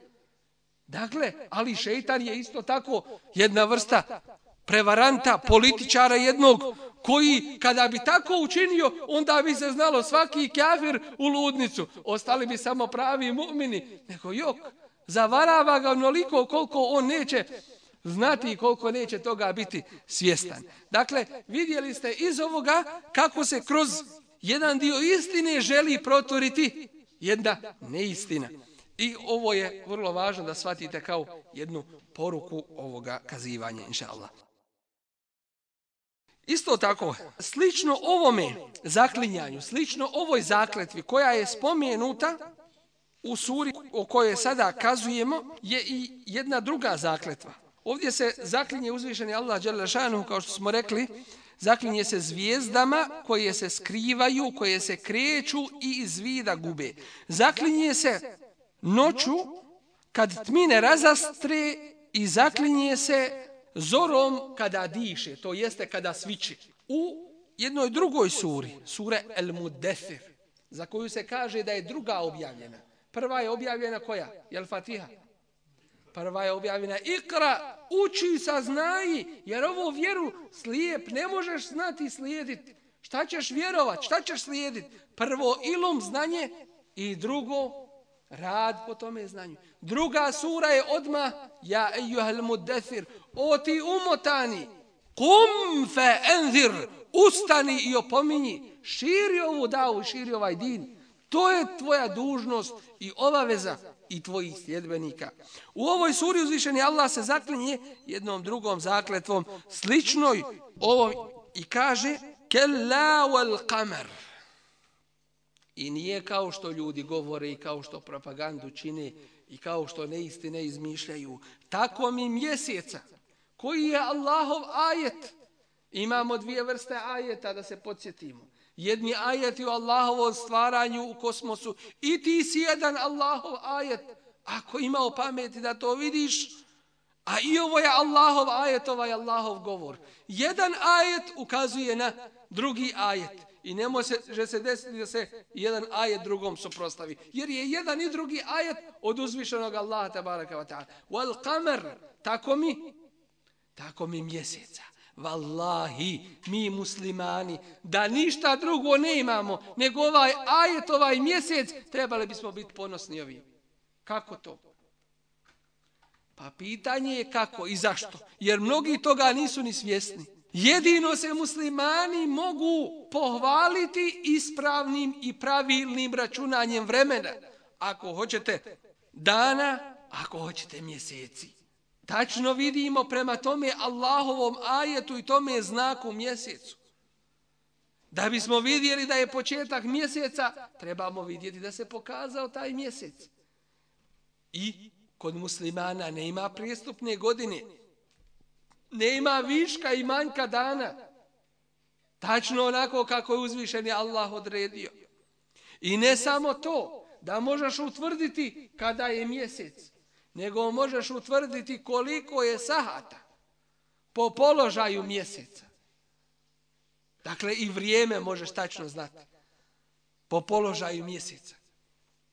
[SPEAKER 2] Dakle, ali šeitan je isto tako jedna vrsta prevaranta, političara jednog, koji kada bi tako učinio, onda bi se znalo svaki kafir u ludnicu. Ostali bi samo pravi mu'mini. Neko jok, zavarava ga onoliko koliko on neće znati i koliko neće toga biti svjestan. Dakle, vidjeli ste iz ovoga kako se kroz jedan dio istine želi protoriti jedna neistina. I ovo je vrlo važno da shvatite kao jednu poruku ovoga kazivanja, inša Allah. Isto tako, slično ovome zaklinjanju, slično ovoj zakletvi koja je spomenuta u suri o kojoj sada kazujemo, je i jedna druga zakletva. Ovdje se zaklinje uzvišeni Allah Đelešanu, kao što smo rekli, zaklinje se zvijezdama koje se skrivaju, koje se kreću i iz vida gube. Zaklinje se noću kad tmine razastre i zaklinje se zorom kada diše, to jeste kada sviči. U jednoj drugoj suri, sure El Mudesir, za koju se kaže da je druga objavljena. Prva je objavljena koja? Jel Fatiha? Prva je objavljena Ikra, uči sa znaji, jer ovo vjeru slijep ne možeš znati slijediti. Šta ćeš vjerovat, šta ćeš slijediti? Prvo ilum, znanje i drugo rad po tome znanju. Druga sura je odma Ja ejuhel mudethir, o ti umotani, kum fe enzir, ustani i opominji, širi ovu davu, širi ovaj din. To je tvoja dužnost i obaveza i tvojih sljedbenika. U ovoj suri uzvišeni Allah se zaklinje jednom drugom zakletvom sličnoj ovom i kaže Kella wal kamer. I nije kao što ljudi govore i kao što propagandu čine i kao što neistine izmišljaju. Tako mi mjeseca koji je Allahov ajet. Imamo dvije vrste ajeta da se podsjetimo. Jedni ajeti o Allahovom stvaranju u kosmosu i ti si jedan Allahov ajet. Ako imao pameti da to vidiš, a i ovo je Allahov ajet, ovaj Allahov govor. Jedan ajet ukazuje na drugi ajet. I ne može se desiti da se jedan ajet drugom suprostavi. Jer je jedan i drugi ajet od uzvišenog Allaha tabaraka wa ta'ala. Wal kamer, tako mi, tako mi mjeseca. Wallahi, mi muslimani, da ništa drugo ne imamo, nego ovaj ajet, ovaj mjesec, trebali bismo biti ponosni ovi. Kako to? Pa pitanje je kako i zašto. Jer mnogi toga nisu ni svjesni. Jedino se muslimani mogu pohvaliti ispravnim i pravilnim računanjem vremena. Ako hoćete dana, ako hoćete mjeseci. Tačno vidimo prema tome Allahovom ajetu i tome znaku mjesecu. Da bismo vidjeli da je početak mjeseca, trebamo vidjeti da se pokazao taj mjesec. I kod muslimana ne ima prijestupne godine. Ne ima viška i manjka dana. Tačno onako kako je uzvišeni Allah odredio. I ne samo to, da možeš utvrditi kada je mjesec nego možeš utvrditi koliko je sahata po položaju mjeseca. Dakle, i vrijeme možeš tačno znati po položaju mjeseca.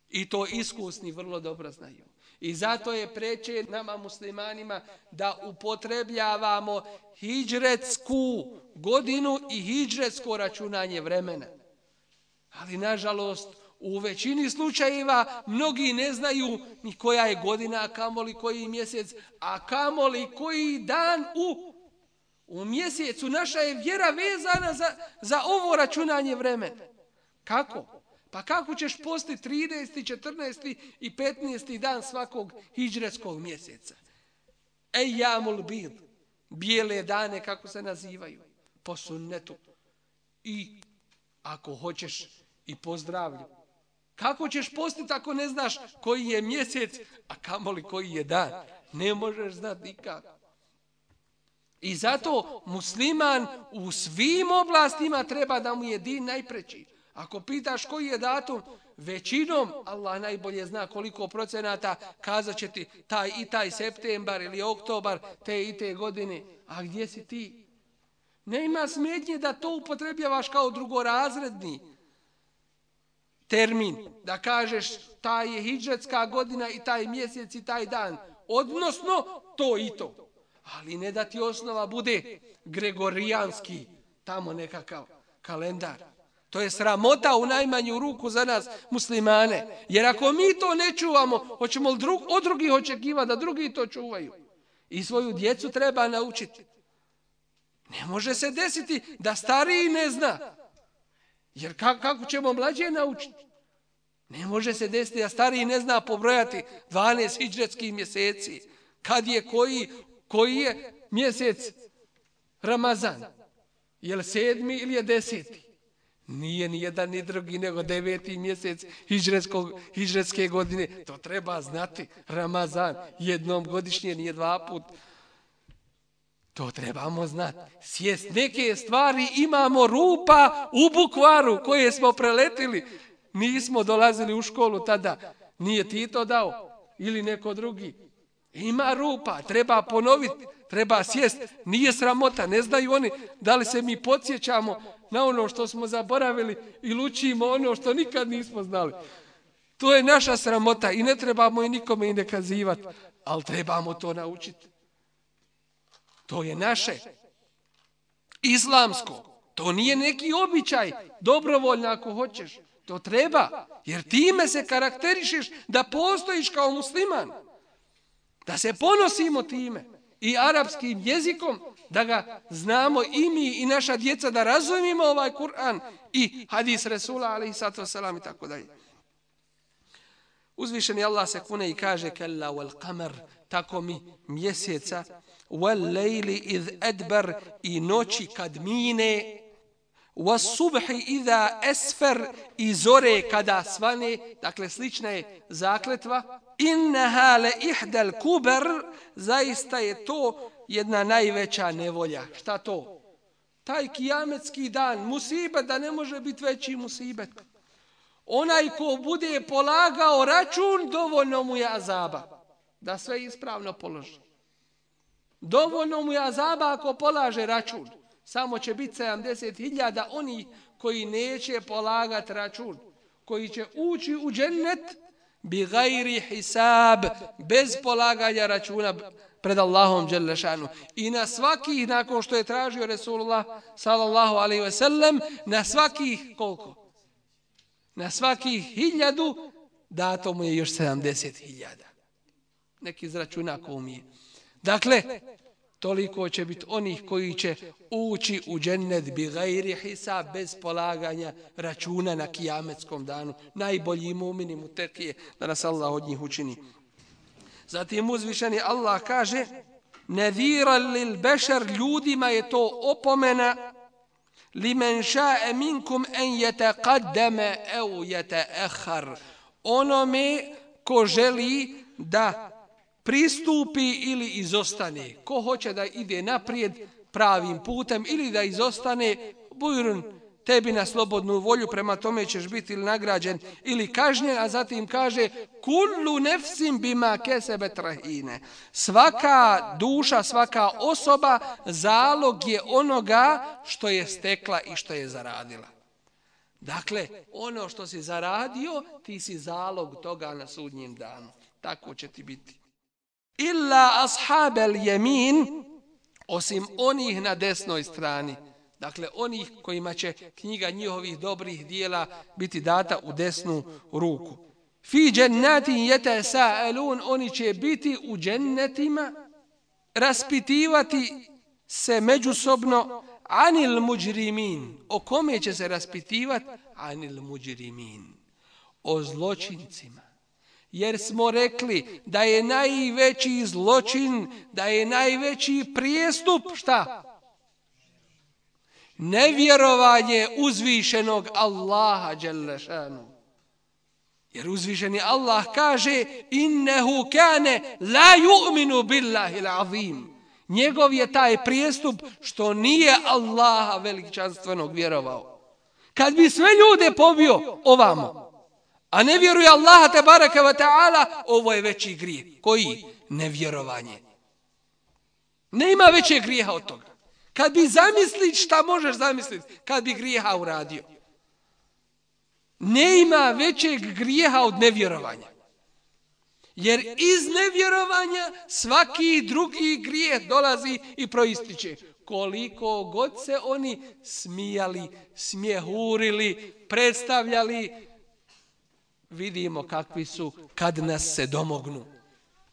[SPEAKER 2] I to iskusni vrlo dobro znaju. I zato je preče nama muslimanima da upotrebljavamo hijđretsku godinu i hijđretsko računanje vremena. Ali, nažalost, U većini slučajeva mnogi ne znaju ni koja je godina, kamoli koji mjesec, a kamoli koji dan u, u mjesecu. Naša je vjera vezana za, za ovo računanje vremena. Kako? Pa kako ćeš posti 30. 14. i 15. dan svakog hijđretskog mjeseca? Ej jamul bil, bijele dane kako se nazivaju, po sunnetu. I ako hoćeš i pozdravlju, Kako ćeš postiti ako ne znaš koji je mjesec, a kamoli koji je dan? Ne možeš znati nikako. I zato musliman u svim oblastima treba da mu je din najpreći. Ako pitaš koji je datum, većinom, Allah najbolje zna koliko procenata, kazat će ti taj i taj septembar ili oktobar te i te godine. A gdje si ti? Ne ima smetnje da to upotrebljavaš kao drugorazredni termin, da kažeš ta je hijđetska godina i taj mjesec i taj dan. Odnosno, to i to. Ali ne da ti osnova bude gregorijanski, tamo nekakav kalendar. To je sramota u najmanju ruku za nas muslimane. Jer ako mi to ne čuvamo, hoćemo li drug, od drugih očekiva da drugi to čuvaju. I svoju djecu treba naučiti. Ne može se desiti da stariji ne zna. Jer kako ćemo mlađe naučiti? Ne može se desiti a stariji ne zna pobrojati 12 hijđretskih mjeseci. Kad je koji, koji je mjesec Ramazan? Je li sedmi ili je deseti? Nije ni jedan ni drugi nego deveti mjesec hijđretske godine. To treba znati. Ramazan jednom godišnje, nije dva put. To trebamo znati. Sjest neke stvari imamo rupa u bukvaru koje smo preletili. Nismo dolazili u školu tada. Nije ti to dao. Ili neko drugi. Ima rupa. Treba ponoviti. Treba sjest. Nije sramota. Ne znaju oni da li se mi podsjećamo na ono što smo zaboravili i lučimo ono što nikad nismo znali. To je naša sramota i ne trebamo i nikome i ne kazivati. Ali trebamo to naučiti. To je naše. Islamsko. To nije neki običaj. Dobrovoljno ako hoćeš. To treba. Jer time se karakterišeš da postojiš kao musliman. Da se ponosimo time. I arapskim jezikom. Da ga znamo i mi i naša djeca. Da razumimo ovaj Kur'an. I hadis Resula ali i sato salam i tako dalje. Uzvišeni Allah se kune i kaže kella wal kamer tako mi mjeseca wal إِذْ أَدْبَرْ i noći kad mine. Was إِذَا iza i zore kada svane. Dakle slična je zakletva. إِنَّهَا لَإِحْدَ ihdal zaista je to jedna najveća nevolja. Šta to? Taj kijametski dan musibet da ne može biti veći musibet. Onaj ko bude polagao račun dovoljno mu je azaba. Da sve ispravno položi. Dovoljno mu je azaba ako polaže račun. Samo će biti 70.000 oni koji neće polagati račun. Koji će ući u džennet bi gajri hisab bez polaganja računa pred Allahom Đelešanu. I na svaki, nakon što je tražio Resulullah sallallahu alaihi ve sellem, na svakih koliko? Na svakih hiljadu dato mu je još 70.000. Neki izračuna ko umije. Dakle, toliko će biti onih koji će ući u džennet bi gajri hisa bez polaganja računa na kijametskom danu. Najbolji mumini mu tekije da nas Allah od njih učini. Zatim uzvišeni Allah kaže Nevira lil bešar ljudima je to opomena li men ša'e minkum en jete qaddeme eu jete ehar. Onome ko želi da pristupi ili izostane. Ko hoće da ide naprijed pravim putem ili da izostane, bujrun, tebi na slobodnu volju, prema tome ćeš biti ili nagrađen ili kažnjen, a zatim kaže kullu nefsim bima kesebe trahine. Svaka duša, svaka osoba zalog je onoga što je stekla i što je zaradila. Dakle, ono što si zaradio, ti si zalog toga na sudnjem danu. Tako će ti biti illa ashabel jemin, osim onih na desnoj strani. Dakle, onih kojima će knjiga njihovih dobrih dijela biti data u desnu ruku. Fi džennati jete sa'elun, oni će biti u džennetima, raspitivati se međusobno anil muđrimin. O kome će se raspitivati? Anil muđrimin. O zločincima jer smo rekli da je najveći zločin, da je najveći prijestup, šta? Nevjerovanje uzvišenog Allaha Đelešanu. Jer uzvišeni Allah kaže innehu kane la ju'minu billahi l'azim. Njegov je taj prijestup što nije Allaha veličanstvenog vjerovao. Kad bi sve ljude pobio ovamo, a ne vjeruje Allaha te baraka wa ta'ala, ovo je veći grijeh. Koji? Nevjerovanje. Ne ima veće grijeha od toga. Kad bi zamisliti šta možeš zamisliti, kad bi grijeha uradio. Ne ima većeg grijeha od nevjerovanja. Jer iz nevjerovanja svaki drugi grijeh dolazi i proističe. Koliko god se oni smijali, smjehurili, predstavljali, vidimo kakvi su kad nas se domognu.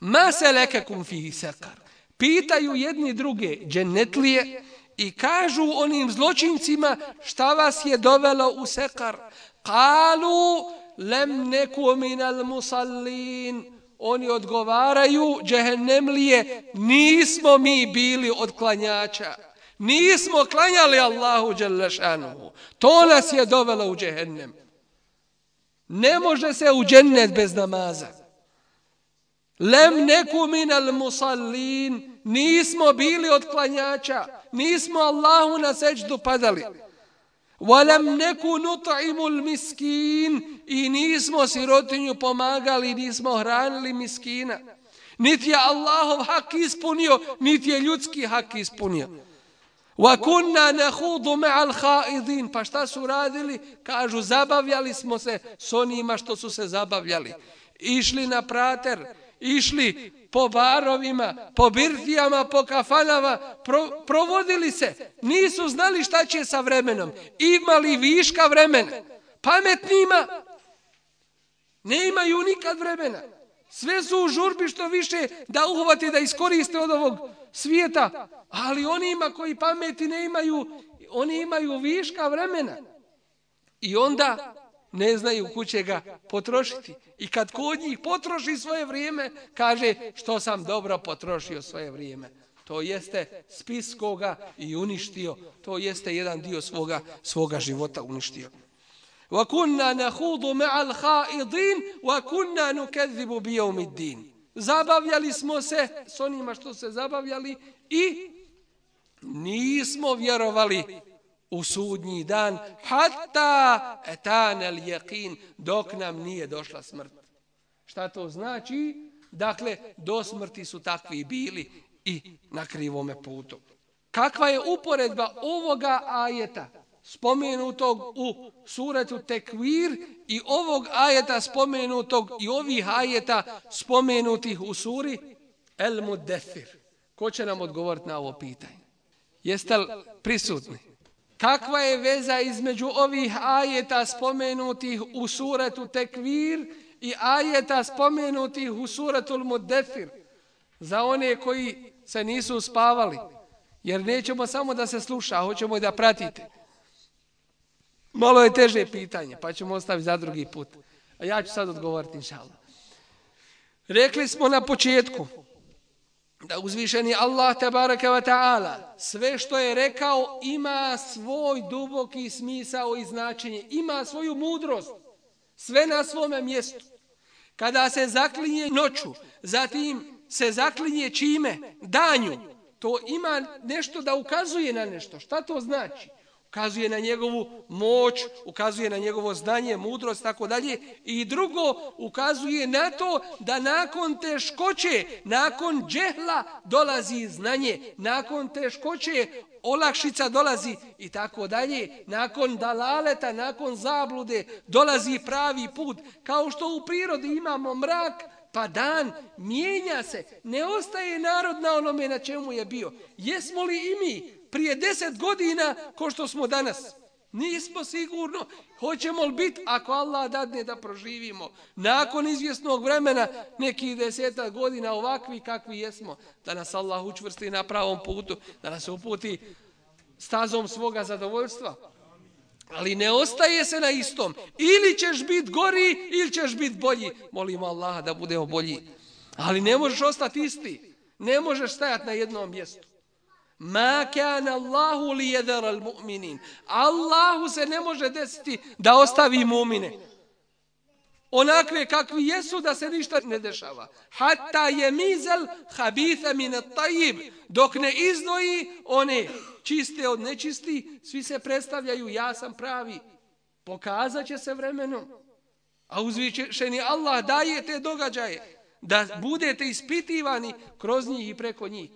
[SPEAKER 2] Ma se lekakum fi sekar. Pitaju jedni druge dženetlije i kažu onim zločincima šta vas je dovelo u sekar. Kalu lem neku minal musallin. Oni odgovaraju džehennemlije nismo mi bili od klanjača. Nismo klanjali Allahu dželešanu. To nas je dovelo u džehennem. Ne može se u džennet bez namaza. Lem neku minal musallin, nismo bili od klanjača, nismo Allahu na seđdu padali. Walam neku nut'imul miskin i nismo sirotinju pomagali, nismo hranili miskina. Niti je Allahov hak ispunio, niti je ljudski hak ispunio. Wa kunna nakhudu ma'al kha'idin. Pa šta su radili? Kažu zabavljali smo se s onima što su se zabavljali. Išli na prater, išli po barovima, po birtijama, po kafanama, pro, provodili se. Nisu znali šta će sa vremenom. Imali viška vremena. Pametnima ne imaju nikad vremena. Sve su u žurbi što više da uhvati da iskoriste od ovog svijeta. Ali onima koji pameti ne imaju, oni imaju viška vremena. I onda ne znaju kuće ga potrošiti. I kad kod njih potroši svoje vrijeme, kaže što sam dobro potrošio svoje vrijeme. To jeste spis koga i uništio. To jeste jedan dio svoga, svoga života uništio. وَكُنَّا نَحُوضُ مَعَ الْحَائِضِينَ وَكُنَّا نُكَذِّبُ بِيَوْمِ الدِّينِ Zabavljali smo se s onima što se zabavljali i nismo vjerovali u sudnji dan hatta etanel jeqin dok nam nije došla smrt. Šta to znači? Dakle, do smrti su takvi bili i na krivome putu. Kakva je uporedba ovoga ajeta spomenutog u suretu Tekvir i ovog ajeta spomenutog i ovih ajeta spomenutih u suri El Mudefir. Ko će nam odgovoriti na ovo pitanje? Jeste li prisutni? Kakva je veza između ovih ajeta spomenutih u suratu Tekvir i ajeta spomenutih u suratu Mudefir? za one koji se nisu spavali? Jer nećemo samo da se sluša, hoćemo i da pratite. Malo je teže pitanje, pa ćemo ostaviti za drugi put. A ja ću sad odgovoriti, inša Allah. Rekli smo na početku, da uzvišeni Allah tabaraka wa ta'ala sve što je rekao ima svoj duboki smisao i značenje, ima svoju mudrost, sve na svome mjestu. Kada se zaklinje noću, zatim se zaklinje čime? Danju. To ima nešto da ukazuje na nešto. Šta to znači? Ukazuje na njegovu moć, ukazuje na njegovo znanje, mudrost, tako dalje. I drugo, ukazuje na to da nakon teškoće, nakon džehla dolazi znanje, nakon teškoće olakšica dolazi i tako dalje. Nakon dalaleta, nakon zablude dolazi pravi put. Kao što u prirodi imamo mrak, pa dan mijenja se. Ne ostaje narod na onome na čemu je bio. Jesmo li i mi prije deset godina ko što smo danas. Nismo sigurno. Hoćemo li biti ako Allah dadne da proživimo nakon izvjesnog vremena nekih deseta godina ovakvi kakvi jesmo. Da nas Allah učvrsti na pravom putu. Da nas uputi stazom svoga zadovoljstva. Ali ne ostaje se na istom. Ili ćeš biti gori ili ćeš biti bolji. Molim Allaha da budemo bolji. Ali ne možeš ostati isti. Ne možeš stajati na jednom mjestu. Ma kana Allahu li yadhara al-mu'minin. Allahu se ne može desiti da ostavi mu'mine. Onakve kakvi jesu da se ništa ne dešava. Hatta yemizel khabitha min at-tayyib. Dok ne izdvoji one čiste od nečisti, svi se predstavljaju ja sam pravi. Pokazat će se vremenom. A uzvišeni Allah daje te događaje da budete ispitivani kroz njih i preko njih.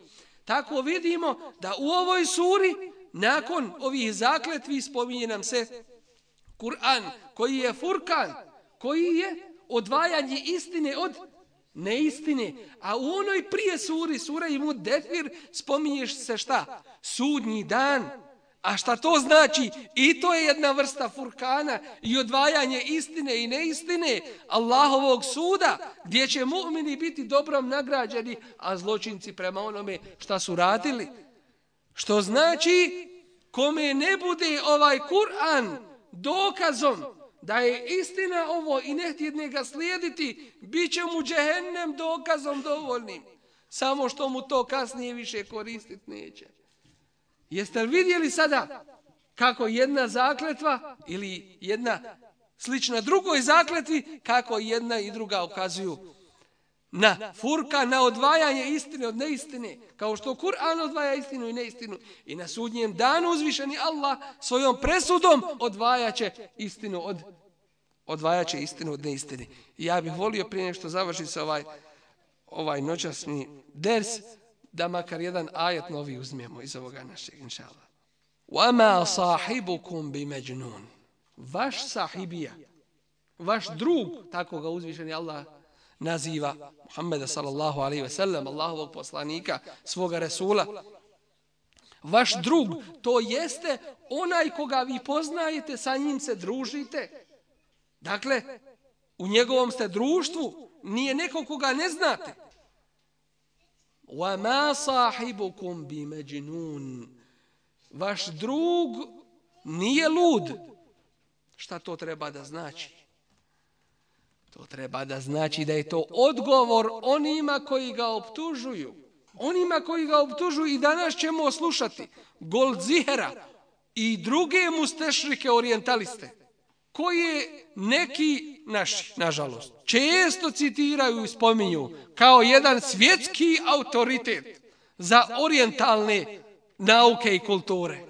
[SPEAKER 2] Tako vidimo da u ovoj suri, nakon ovih zakletvi, spominje nam se Kur'an, koji je furkan, koji je odvajanje istine od neistine. A u onoj prije suri, sura i mu defir, spominješ se šta? Sudnji dan. A šta to znači? I to je jedna vrsta furkana i odvajanje istine i neistine Allahovog suda, gdje će mu'mini biti dobrom nagrađeni, a zločinci prema onome šta su radili. Što znači, kome ne bude ovaj Kur'an dokazom da je istina ovo i ne htjedne ga slijediti, bit će mu džehennem dokazom dovoljnim. Samo što mu to kasnije više koristiti neće. Jeste li vidjeli sada kako jedna zakletva ili jedna slična drugoj zakletvi, kako jedna i druga ukazuju na furka, na odvajanje istine od neistine, kao što Kur'an odvaja istinu i neistinu i na sudnjem danu uzvišeni Allah svojom presudom odvajaće istinu od odvajaće istinu od neistine. I ja bih volio prije nešto završiti sa ovaj, ovaj noćasni ders, da makar jedan ajet novi uzmijemo iz ovoga našeg, inša Allah. وَمَا صَاحِبُكُمْ بِمَجْنُونَ Vaš sahibija, vaš drug, tako ga uzvišeni Allah naziva Muhammeda sallallahu alaihi ve sellem, Allahovog poslanika, svoga Resula. Vaš drug, to jeste onaj koga vi poznajete, sa njim se družite. Dakle, u njegovom ste društvu, nije neko koga ne znate. وَمَا صَاحِبُكُمْ بِمَجْنُونَ Vaš drug nije lud. Šta to treba da znači? To treba da znači da je to odgovor onima koji ga optužuju. Onima koji ga optužuju i danas ćemo slušati Goldzihera i druge mustešrike orientaliste koje neki naši, nažalost, često citiraju i spominju kao jedan svjetski autoritet za orientalne nauke i kulture.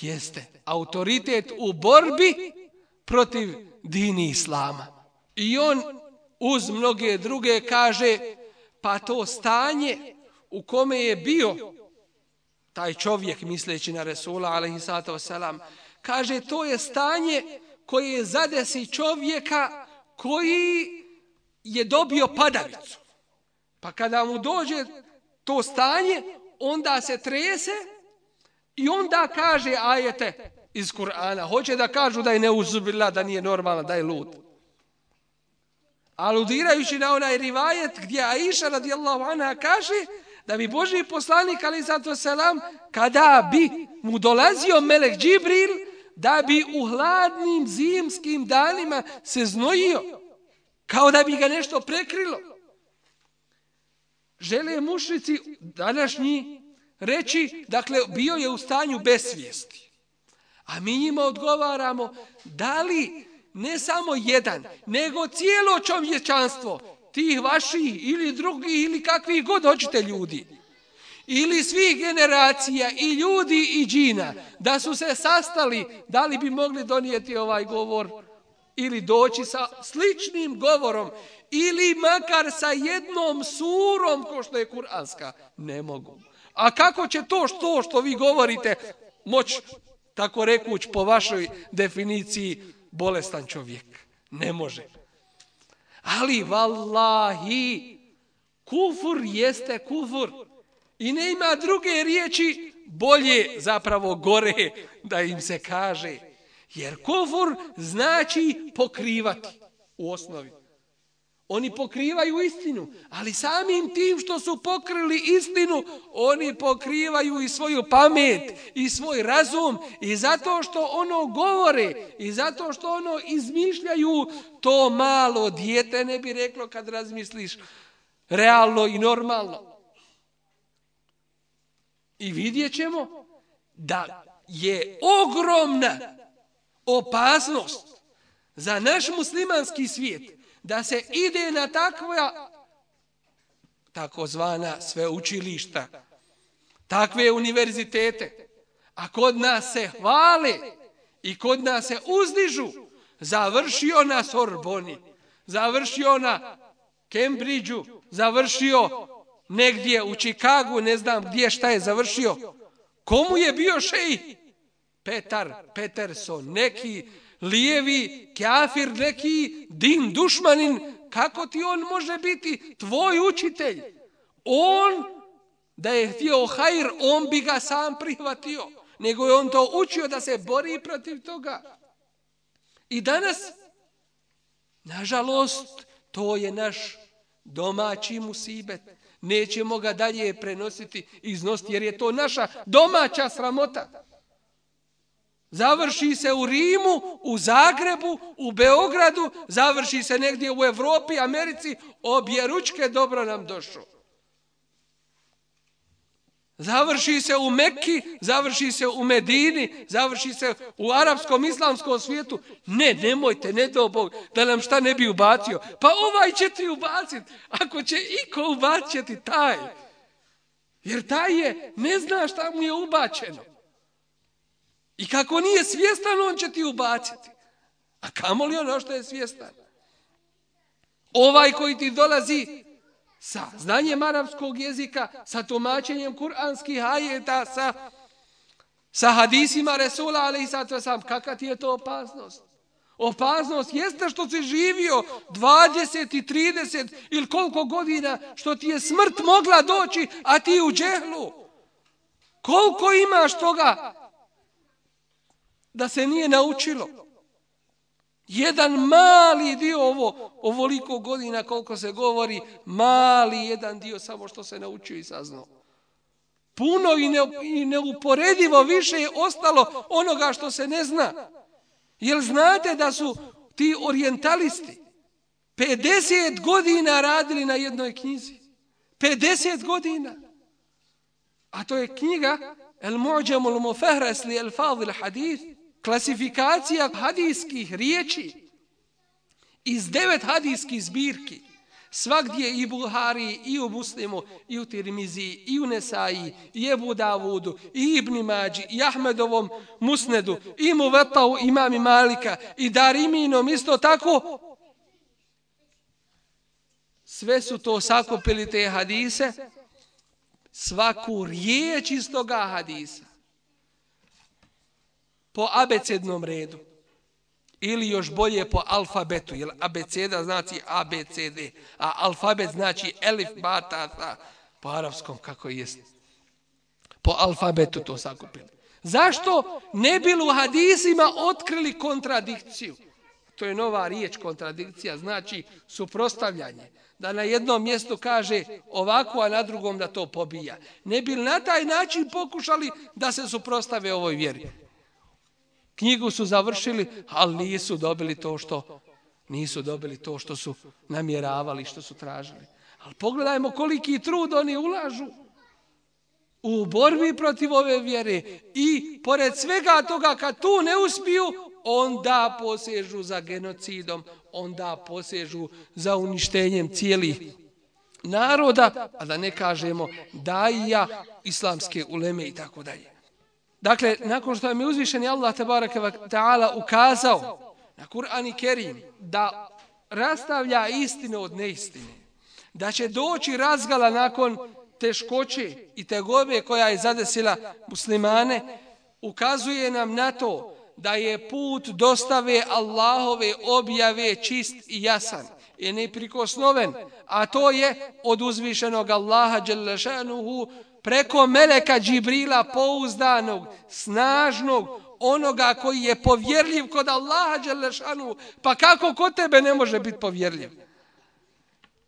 [SPEAKER 2] Jeste autoritet u borbi protiv dini islama. I on uz mnoge druge kaže pa to stanje u kome je bio taj čovjek misleći na Resula alaihissalatu wasalam kaže to je stanje koje zadesi čovjeka koji je dobio padavicu. Pa kada mu dođe to stanje, onda se trese i onda kaže ajete iz Kur'ana. Hoće da kažu da je neuzubila, da nije normalna, da je lud. Aludirajući na onaj rivajet gdje Aisha radijallahu anha kaže da bi Boži poslanik ali zato selam kada bi mu dolazio Melek Džibril da bi u hladnim zimskim danima se znojio kao da bi ga nešto prekrilo. Žele mušnici današnji reći, dakle, bio je u stanju besvijesti. A mi njima odgovaramo, da li ne samo jedan, nego cijelo čovječanstvo, tih vaših ili drugih ili kakvih god hoćete ljudi, ili svih generacija i ljudi i džina, da su se sastali, da li bi mogli donijeti ovaj govor ili doći sa sličnim govorom ili makar sa jednom surom ko što je kuranska, ne mogu. A kako će to što što vi govorite moć tako rekuć po vašoj definiciji bolestan čovjek? Ne može. Ali vallahi kufur jeste kufur. I ne ima druge riječi bolje zapravo gore da im se kaže. Jer kufur znači pokrivati u osnovi. Oni pokrivaju istinu, ali samim tim što su pokrili istinu, oni pokrivaju i svoju pamet i svoj razum i zato što ono govore i zato što ono izmišljaju, to malo dijete ne bi reklo kad razmisliš realno i normalno. I vidjet ćemo da je ogromna opasnost za naš muslimanski svijet da se ide na takva takozvana sveučilišta, takve univerzitete, a kod nas se hvale i kod nas se uzdižu, završio na Sorboni, završio na Cambridgeu, završio negdje u Čikagu, ne znam gdje šta je završio. Komu je bio šej? Petar Peterson, neki lijevi kafir, neki din dušmanin kako ti on može biti tvoj učitelj? On, da je htio hajr, on bi ga sam prihvatio. Nego je on to učio da se bori protiv toga. I danas, nažalost, to je naš domaći musibet. Nećemo ga dalje prenositi i iznositi, jer je to naša domaća sramota. Završi se u Rimu, u Zagrebu, u Beogradu, završi se negdje u Evropi, Americi, obje ručke dobro nam došlo. Završi se u Mekki, završi se u Medini, završi se u arapskom islamskom svijetu. Ne, nemojte, ne do Bog, da nam šta ne bi ubacio. Pa ovaj će ti ubacit, ako će iko ubaciti taj. Jer taj je, ne zna šta mu je ubačeno. I kako nije svjestan, on će ti ubaciti. A kamo li ono što je svjestan? Ovaj koji ti dolazi sa znanjem arapskog jezika, sa tumačenjem kuranskih ajeta, sa, sa hadisima Resula, ali i sad sam, kakva ti je to opasnost? Opasnost jeste što si živio 20 i 30 ili koliko godina što ti je smrt mogla doći, a ti u džehlu. Koliko imaš toga da se nije naučilo? Jedan mali dio ovo, ovoliko godina koliko se govori, mali jedan dio samo što se naučio i saznao. Puno i, ne, i neuporedivo više je ostalo onoga što se ne zna. Jer znate da su ti orientalisti 50 godina radili na jednoj knjizi. 50 godina. A to je knjiga El Mu'đamul Mufahras li El Fadil Hadith klasifikacija hadijskih riječi iz devet hadijskih zbirki, svakdje i Buhari, i u Muslimu, i u Tirmizi, i u Nesaji, i Ebu Davudu, i Ibni Mađi, i Ahmedovom Musnedu, i Muvetau imami Malika, i Dariminom, isto tako. Sve su to sakopili te hadise, svaku riječ iz toga hadisa po abecednom redu. Ili još bolje po alfabetu, jer abeceda znači ABCD, a alfabet znači elif, bata, ta, po arabskom kako jest. Po alfabetu to sakupili. Zašto ne bi u hadisima otkrili kontradikciju? To je nova riječ, kontradikcija, znači suprostavljanje. Da na jednom mjestu kaže ovako, a na drugom da to pobija. Ne bi na taj način pokušali da se suprostave ovoj vjeri? Knjigu su završili, ali nisu dobili to što nisu dobili to što su namjeravali, što su tražili. Ali pogledajmo koliki trud oni ulažu u borbi protiv ove vjere i pored svega toga kad tu ne uspiju, onda posežu za genocidom, onda posežu za uništenjem cijelih naroda, a da ne kažemo daija islamske uleme i tako dalje. Dakle, nakon što je mi uzvišeni Allah tabaraka wa ta'ala ukazao na Kur'an i Kerim da rastavlja istine od neistine, da će doći razgala nakon teškoće i tegobe koja je zadesila muslimane, ukazuje nam na to da je put dostave Allahove objave čist i jasan i neprikosnoven, a to je od uzvišenog Allaha Đelešanuhu preko meleka Džibrila pouzdanog, snažnog, onoga koji je povjerljiv kod Allaha Đelešanu, pa kako kod tebe ne može biti povjerljiv?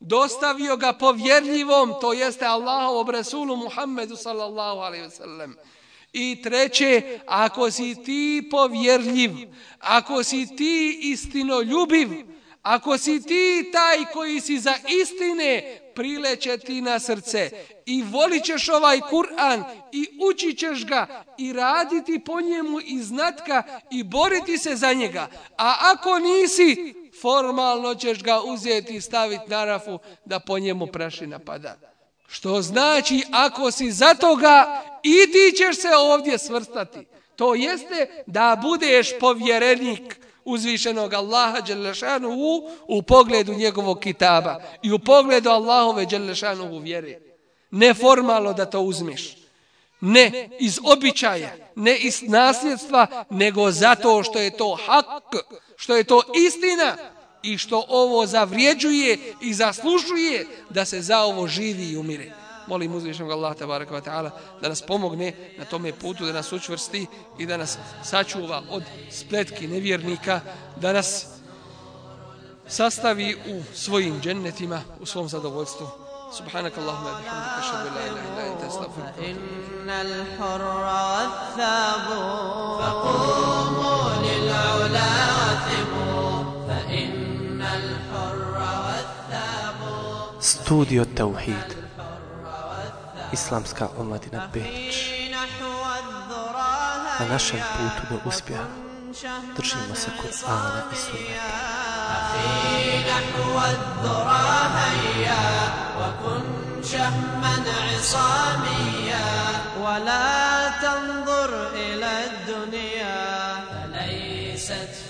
[SPEAKER 2] Dostavio ga povjerljivom, to jeste Allahovom Resulu Muhammedu sallallahu alaihi ve sellem. I treće, ako si ti povjerljiv, ako si ti istinoljubiv, ako si ti taj koji si za istine, prileće ti na srce i volit ćeš ovaj Kur'an i učit ćeš ga i raditi po njemu i znatka i boriti se za njega. A ako nisi, formalno ćeš ga uzeti i staviti na rafu da po njemu prašina pada. Što znači, ako si za toga, i ti ćeš se ovdje svrstati. To jeste da budeš povjerenik uzvišenog Allaha Đelešanuhu u, u pogledu njegovog kitaba i u pogledu Allahove Đelešanuhu vjere. Ne formalno da to uzmiš. Ne iz običaja, ne iz nasljedstva, nego zato što je to hak, što je to istina i što ovo zavrijeđuje i zaslužuje da se za ovo živi i umire Molim uzvišenog Allah tabaraka wa ta'ala da nas pomogne na tome putu, da nas učvrsti i da nas sačuva od spletki nevjernika, da nas sastavi u svojim džennetima, u svom zadovoljstvu. سبحانك اللهم وبحمدك اشهد ان لا اله الا انت استغفرك
[SPEAKER 1] ان الحر والثاب فقوموا للعلا وثبوا فان الحر والثاب
[SPEAKER 3] Studio Tauhid Islamska omladina Beč. Na našem putu do uspjeha držimo se Kur'ana i
[SPEAKER 1] sunnata. ولا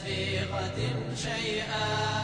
[SPEAKER 1] في غد شيئا